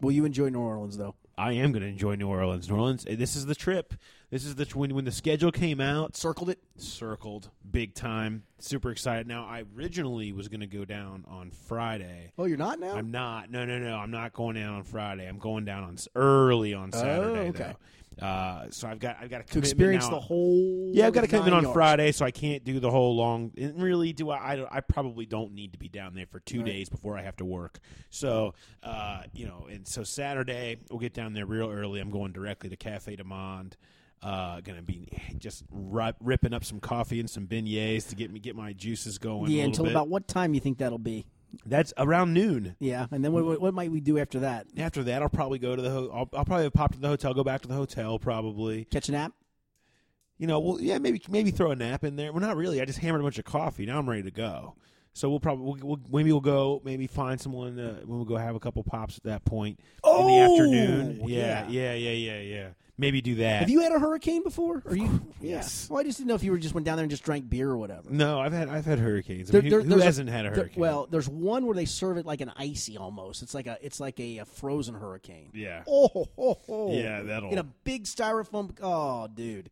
Will you enjoy New Orleans though? I am going to enjoy New Orleans. New Orleans. eh, This is the trip. This is the when when the schedule came out. Circled it. Circled big time. Super excited. Now I originally was going to go down on Friday. Oh, you're not now. I'm not. No, no, no. I'm not going down on Friday. I'm going down on early on Saturday. Oh, okay. though. Uh, so I've got I've got a to experience now. the whole. Yeah, I've got a commitment on yards. Friday, so I can't do the whole long. And really, do I? I, I probably don't need to be down there for two Right. days before I have to work. So, uh, you know, and so Saturday we'll get down there real early. I'm going directly to Cafe du Monde. Uh, gonna be just ri- ripping up some coffee and some beignets to get me get my juices going. a Yeah, until bit. about what time you think that'll be? That's around noon. Yeah, and then what, what, what might we do after that? After that, I'll probably go to the. Ho- I'll, I'll probably pop to the hotel, go back to the hotel, probably. Catch a nap. You know, well, yeah, maybe maybe throw a nap in there. Well, not really. I just hammered a bunch of coffee. Now I'm ready to go. So we'll probably we'll, we'll, maybe we'll go maybe find someone. Uh, we'll go have a couple pops at that point oh, in Oh, the afternoon. yeah. Yeah, yeah, yeah, yeah, yeah. Maybe do that. Have you had a hurricane before? Are you? Yes. Yeah. Well, I just didn't know if you were just went down there and just drank beer or whatever. No, I've had I've had hurricanes. I There- mean, there- who there's hasn't had a there- hurricane? well, there's one where they serve it like an icy almost. It's like a it's like a, a frozen hurricane. yeah. Oh, ho, ho, ho. Yeah, that'll- in a big styrofoam. Oh, dude.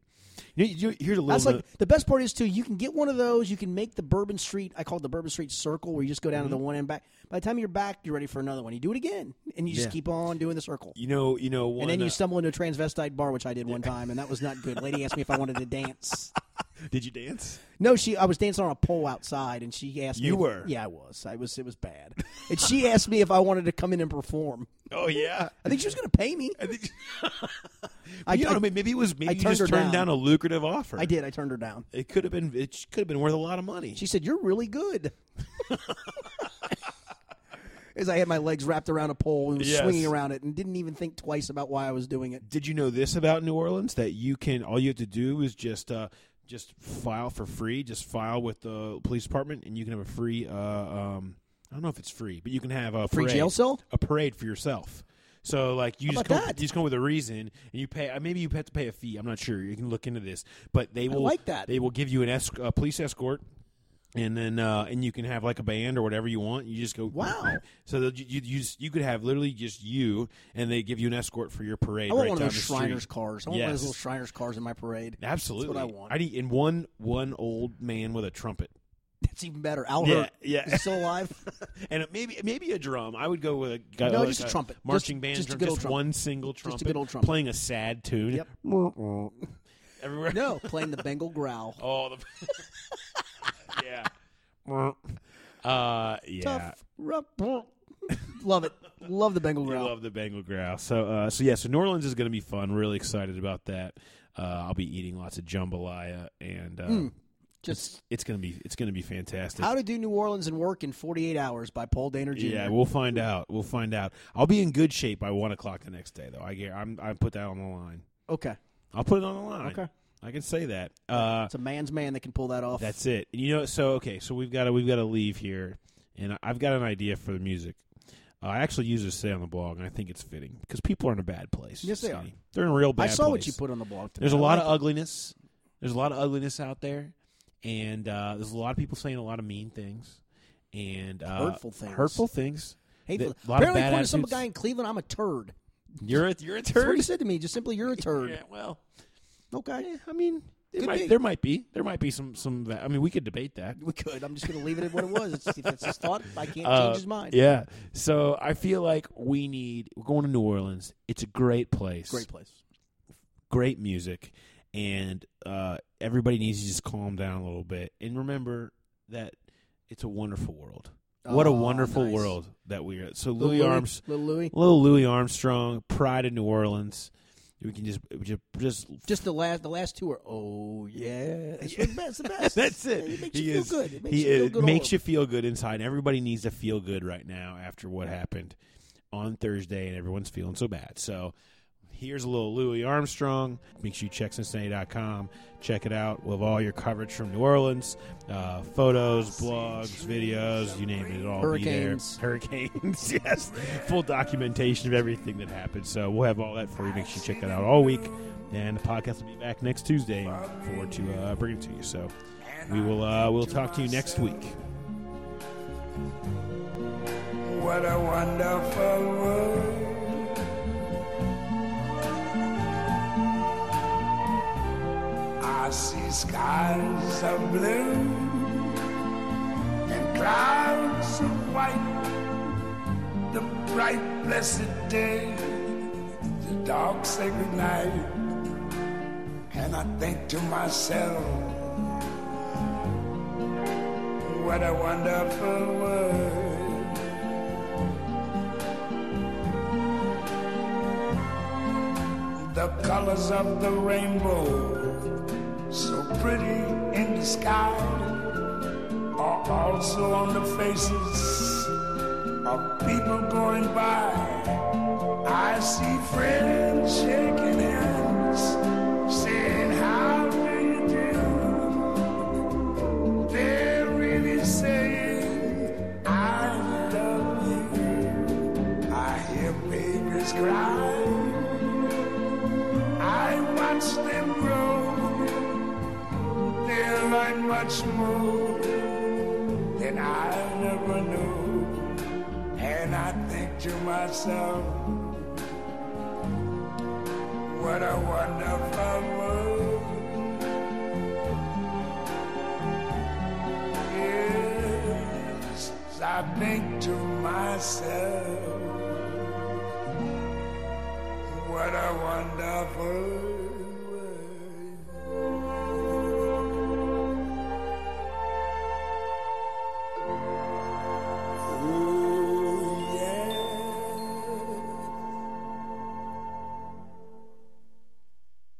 You, you, here's a little. That's like the best part is too. You can get one of those. You can make the Bourbon Street. I call it the Bourbon Street Circle, where you just go down to the one end back. By the time you're back, you're ready for another one. You do it again, and you just keep on doing the circle. you know, you know, one, and then you uh, stumble into a transvestite bar, which I did one time, and that was not good. Lady asked me if I wanted to dance. did you dance? No, she. I was dancing on a pole outside, and she asked me. You were? Yeah, I was. I was. It was bad. and she asked me if I wanted to come in and perform. Oh yeah. I think she was going to pay me. I think. I- you know, I- maybe it was maybe I you turned just turned down. down a lucrative offer. I did. I turned her down. It could have been. It could have been worth a lot of money. She said, "You're really good." As I had my legs wrapped around a pole and was Yes. swinging around it, and didn't even think twice about why I was doing it. Did you know this about New Orleans? That you can all you have to do is just uh, just file for free. Just file with the police department, and you can have a free. Uh, um, I don't know if it's free, but you can have a Free parade, jail cell? a parade for yourself. So like you How just come, that? you just come with a reason, and you pay. uh, Maybe you have to pay a fee. I'm not sure. You can look into this, but they will like that. They will give you an esc- a police escort. And then, uh, and you can have like a band or whatever you want. You just go. Wow. So you, you, you, just, you could have literally just you, and they give you an escort for your parade. I want right one of those Shriners street. cars. I want one of those little Shriners cars in my parade. Absolutely, That's what I want. I need in one one old man with a trumpet, That's even better. Al Yeah, Hirt. yeah. Is still alive? and maybe maybe a drum. I would go with a guy, No, like just a trumpet. marching Just- band, just a drum, just trumpet. one single trumpet, Just a good old trumpet. playing a sad tune. Yep. Everywhere. no, playing the Bengal growl. Oh, the yeah. Uh, yeah. Tough, rough. Love it. Love the Bengal growl. love the Bengal growl. So, uh, so yeah. So New Orleans is going to be fun. Really excited about that. Uh, I'll be eating lots of jambalaya, and uh, Mm. Just it's going to be it's going to be fantastic. how to do New Orleans and work in 48 hours by Paul Dehner Jr. Yeah, we'll find out. We'll find out. I'll be in good shape by one o'clock the next day, though. I get, I'm I put that on the line. okay. I'll put it on the line. Okay. I can say that. Uh, It's a man's man that can pull that off. that's it. And you know, so okay, so we've got to we've got to leave here, and I've got an idea for the music. Uh, I actually use this today on the blog, and I think it's fitting because people are in a bad place. Yes, they are. They're in a real bad. I saw what you put on the blog. Today. There's a lot like of ugliness. There's a lot of ugliness out there, and uh, there's a lot of people saying a lot of mean things and uh, Hurtful things. Hurtful things. Hateful. That- a lot Apparently, according to some guy in Cleveland, I'm a turd. You're a you're a That's what turd. he said to me. Just simply, you're a turd. Yeah, well, Okay. I mean, Could might, be. there might be there might be some some. I mean, we could debate that. We could. I'm just going to leave it at what it was. It's, if it's his thought, I can't Uh, change his mind. Yeah. So I feel like we need. We're going to New Orleans. It's a great place. Great place. great music, and uh, everybody needs to just calm down a little bit and remember that it's a wonderful world. What a Oh, wonderful nice. world that we are. So Louis Louis- Arms, Little Louis? little Louis Armstrong, pride of New Orleans. We can just just just Just the last, the last two are. Oh yeah, it's the best. The best. That's it. It makes He you feel is- good. It makes he you feel good. makes you feel good inside. Everybody needs to feel good right now after what happened on Thursday, and everyone's feeling so bad. So here's a little Louis Armstrong. Make sure you check Cincinnati.com. Check it out. We'll have all your coverage from New Orleans, uh, photos, blogs, videos, you name it. It'll all Hurricanes. there. Hurricanes, yes. Full documentation of everything that happened. So we'll have all that for you. Make sure you check that out all week. And the podcast will be back next Tuesday. Forward to uh, bring it to you. So we will uh, we'll talk to you next week. What a wonderful world. I see skies of blue and clouds of white. The bright, blessed day, the dark, sacred night. And I think to myself, what a wonderful world. the colors of the rainbow, pretty in the sky, are also on the faces of people going by. I see friends shaking to